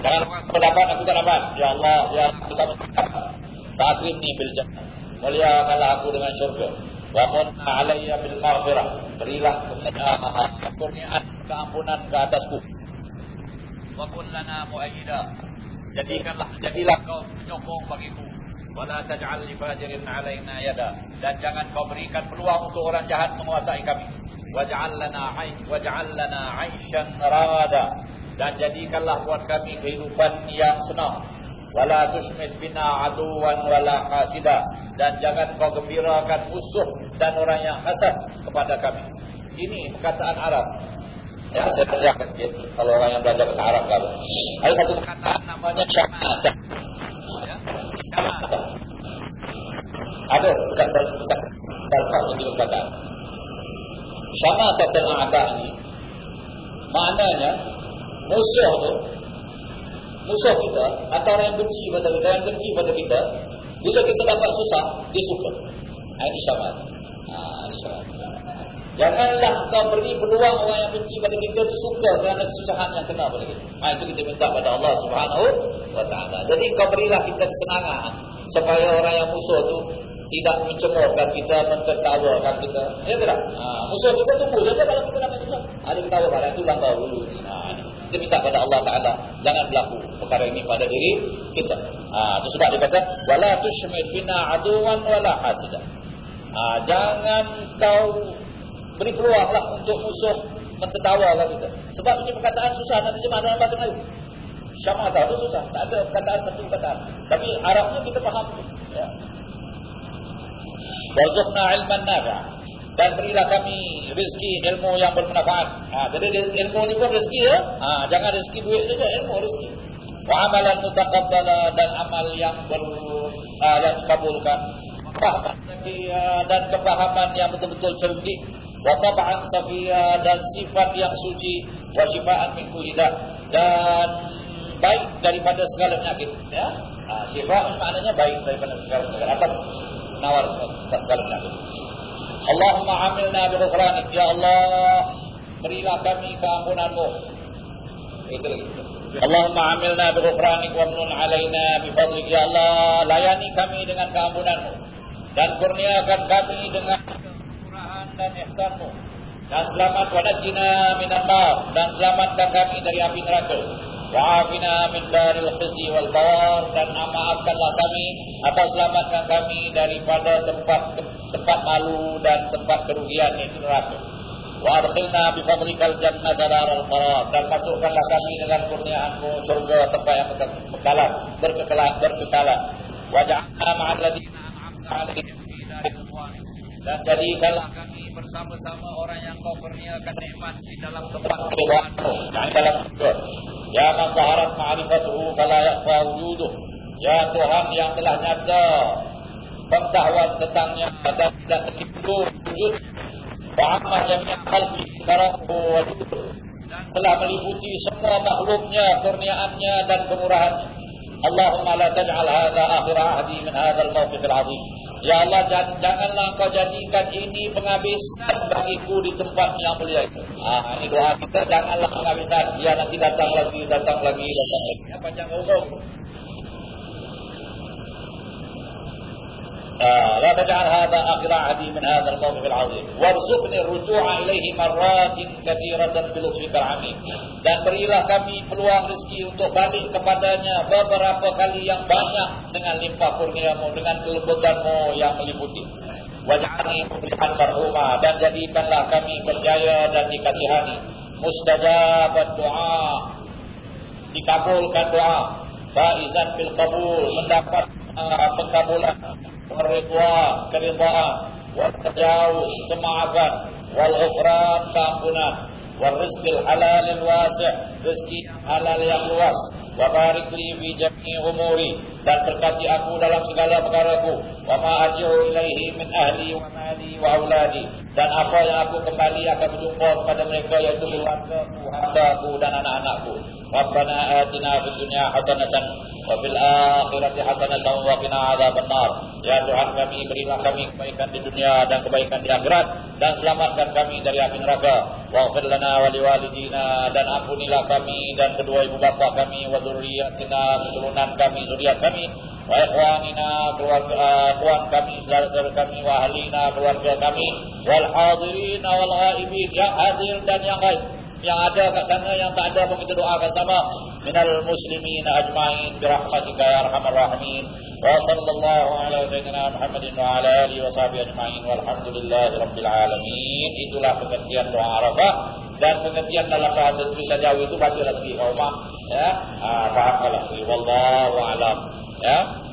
Jangan orang dapat aku tak dapat. Ya Allah, ya aku tak dapat. ini bil jannah. Muliakanlah aku dengan syurga. Wa mun alayya bil maghfirah. Berilah kurniaan keampunan ke atasku. Wa kun lana mu'ayyida jadikanlah jadilah kau penyokong bagiku wala taj'al li fajirin 'alaina yada dan jangan kau berikan peluang untuk orang jahat menguasai kami waj'al lana 'ain waj'al lana 'aishan rada dan jadikanlah buat kami kehidupan yang senang wala tusmit bina aduwan wala hasida dan jangan kau gembirakan musuh dan orang yang hasad kepada kami ini perkataan Arab Ya, saya kerjakan sikit. Kalau orang yang belajar bahasa Arab kalau. Ada satu perkataan namanya syamat. Ya. Ada kata kata ini perkataan. Syamat dan ada ini maknanya musuh tu musuh kita orang yang benci pada kita yang benci pada kita bila kita dapat susah dia suka. Ini syamat. Syamat. Janganlah kau beri peluang orang yang benci pada kita itu suka kerana kesusahan yang kena pada kita. Ha, itu kita minta pada Allah Subhanahu wa taala. Jadi kau berilah kita kesenangan supaya orang yang musuh itu tidak mencemoohkan kita, mentertawakan kita. Ya tidak? Ha, musuh kita tunggu saja kalau kita dapat juga. Ada ketawa pada itu langkah dulu. Ha, kita minta pada Allah Taala jangan berlaku perkara ini pada diri kita. Ha, itu sebab dia kata wala tushmit bina aduwan wala hasidah. Ha, jangan kau beri peluanglah untuk musuh mentertawakan kita. Sebab ini perkataan susah nak terjemah dalam bahasa Melayu. Syamah tahu itu susah. Tak ada perkataan satu perkataan. Tapi Arabnya kita faham. Ya. Warzuqna ilman nafi'. dan berilah kami rezeki ilmu yang bermanfaat. Ha, jadi ilmu ni pun rezeki ya. Ha, jangan rezeki duit saja, ilmu rezeki. Wa amalan mutaqabbala dan amal yang ber uh. Fahaman dan kepahaman yang betul-betul cerdik. Wa safiya dan sifat yang suci. Wa shifaan min kulli dan baik daripada segala penyakit. Ya. Ha, sifat maknanya baik daripada segala penyakit. Atau nawar penyakit. Allahumma amilna bi ghufranik ya Allah. Berilah kami keampunanmu. Itu Allahumma amilna bi ghufranik wa amnun alaina ya Allah. Layani kami dengan keampunanmu. Dan kurniakan kami dengan kemurahan dan ihsanmu. Dan selamat wa najina minan nar dan selamatkan kami dari api neraka Wa'afina min daril khizi wal bar dan maafkanlah kami atau selamatkan kami daripada tempat tempat malu dan tempat kerugian itu neraka. Wa adkhilna bi fadlikal jannata daral qarar dan masukkanlah kami dengan kurniaanmu surga tempat yang berkekalan berkekalan berkekalan. Wa ja'alna ma'al ladzina an'amta 'alaihim fi daril dan jadikanlah kami bersama-sama orang yang kau kurniakan nikmat di dalam tempat keluarga dan dalam surga. Ya man zaharat ma'rifatuhu fala yakhfa wujuduh. Ya Tuhan yang telah nyata pengetahuan tentangnya dan tidak tertipu wujud. Wa amma jami'a wa dan telah meliputi semua makhluknya, kurniaannya dan kemurahannya. Allahumma la taj'al hadha akhir ahdi min hadha al-mawqif al-'azim. Ya Allah janganlah kau jadikan ini penghabisan bagiku di tempat yang mulia itu. Ah ini doa kita janganlah penghabisan. Ya nanti datang lagi, datang lagi, datang lagi. Ya panjang umur. لا تجعل هذا آخر عهدي من هذا الموقف العظيم وارزقني الرجوع إليه مرات كثيرة بلطفك العميم dan berilah kami peluang rezeki untuk balik kepadanya beberapa kali yang banyak dengan limpah kurniamu dengan kelembutanmu yang meliputi waj'alni muflihan marhuma dan jadikanlah kami berjaya dan dikasihani mustajabat doa dikabulkan doa faizan bil qabul mendapat uh, pengkabulan Ridwan, keridhaan, wal tajawuz, kemaafan, wal ghufran, keampunan, wal rizqil halalil wasi', rezeki halal yang luas. Wa barik li fi jami'i umuri dan berkati aku dalam segala perkaraku. Wa ma arji'u ilaihi min ahli wa mali wa auladi dan apa yang aku kembali akan berjumpa kepada mereka yaitu keluarga ku, hambaku dan anak-anakku. ربنا آتنا في الدنيا حسنة وفي الآخرة حسنة وقنا عذاب النار Ya Tuhan kami berilah kami kebaikan di dunia dan kebaikan di akhirat dan selamatkan kami dari api neraka. Waghfir lana wa liwalidina dan ampunilah kami dan kedua ibu bapa kami wa dzurriyyatina keturunan kami zuriat kami wa ikhwanina keluarga ikhwan kami saudara kami wa ahlina keluarga kami wal hadirin wal ghaibin yang hadir dan yang ghaib yang ada kat sana yang tak ada pun kita doakan sama. Minal muslimin ajmain bi rahmatika ya arhamar rahimin. Wa sallallahu ala sayyidina muhammadin wa ala alihi wa sahbihi ajmain. Walhamdulillahi rabbil alamin. Itulah pengertian doa arafah. Dan pengertian dalam bahasa tulisan Jawa itu baca lagi. Ya? Ah faham kalau wallahu alam. Ya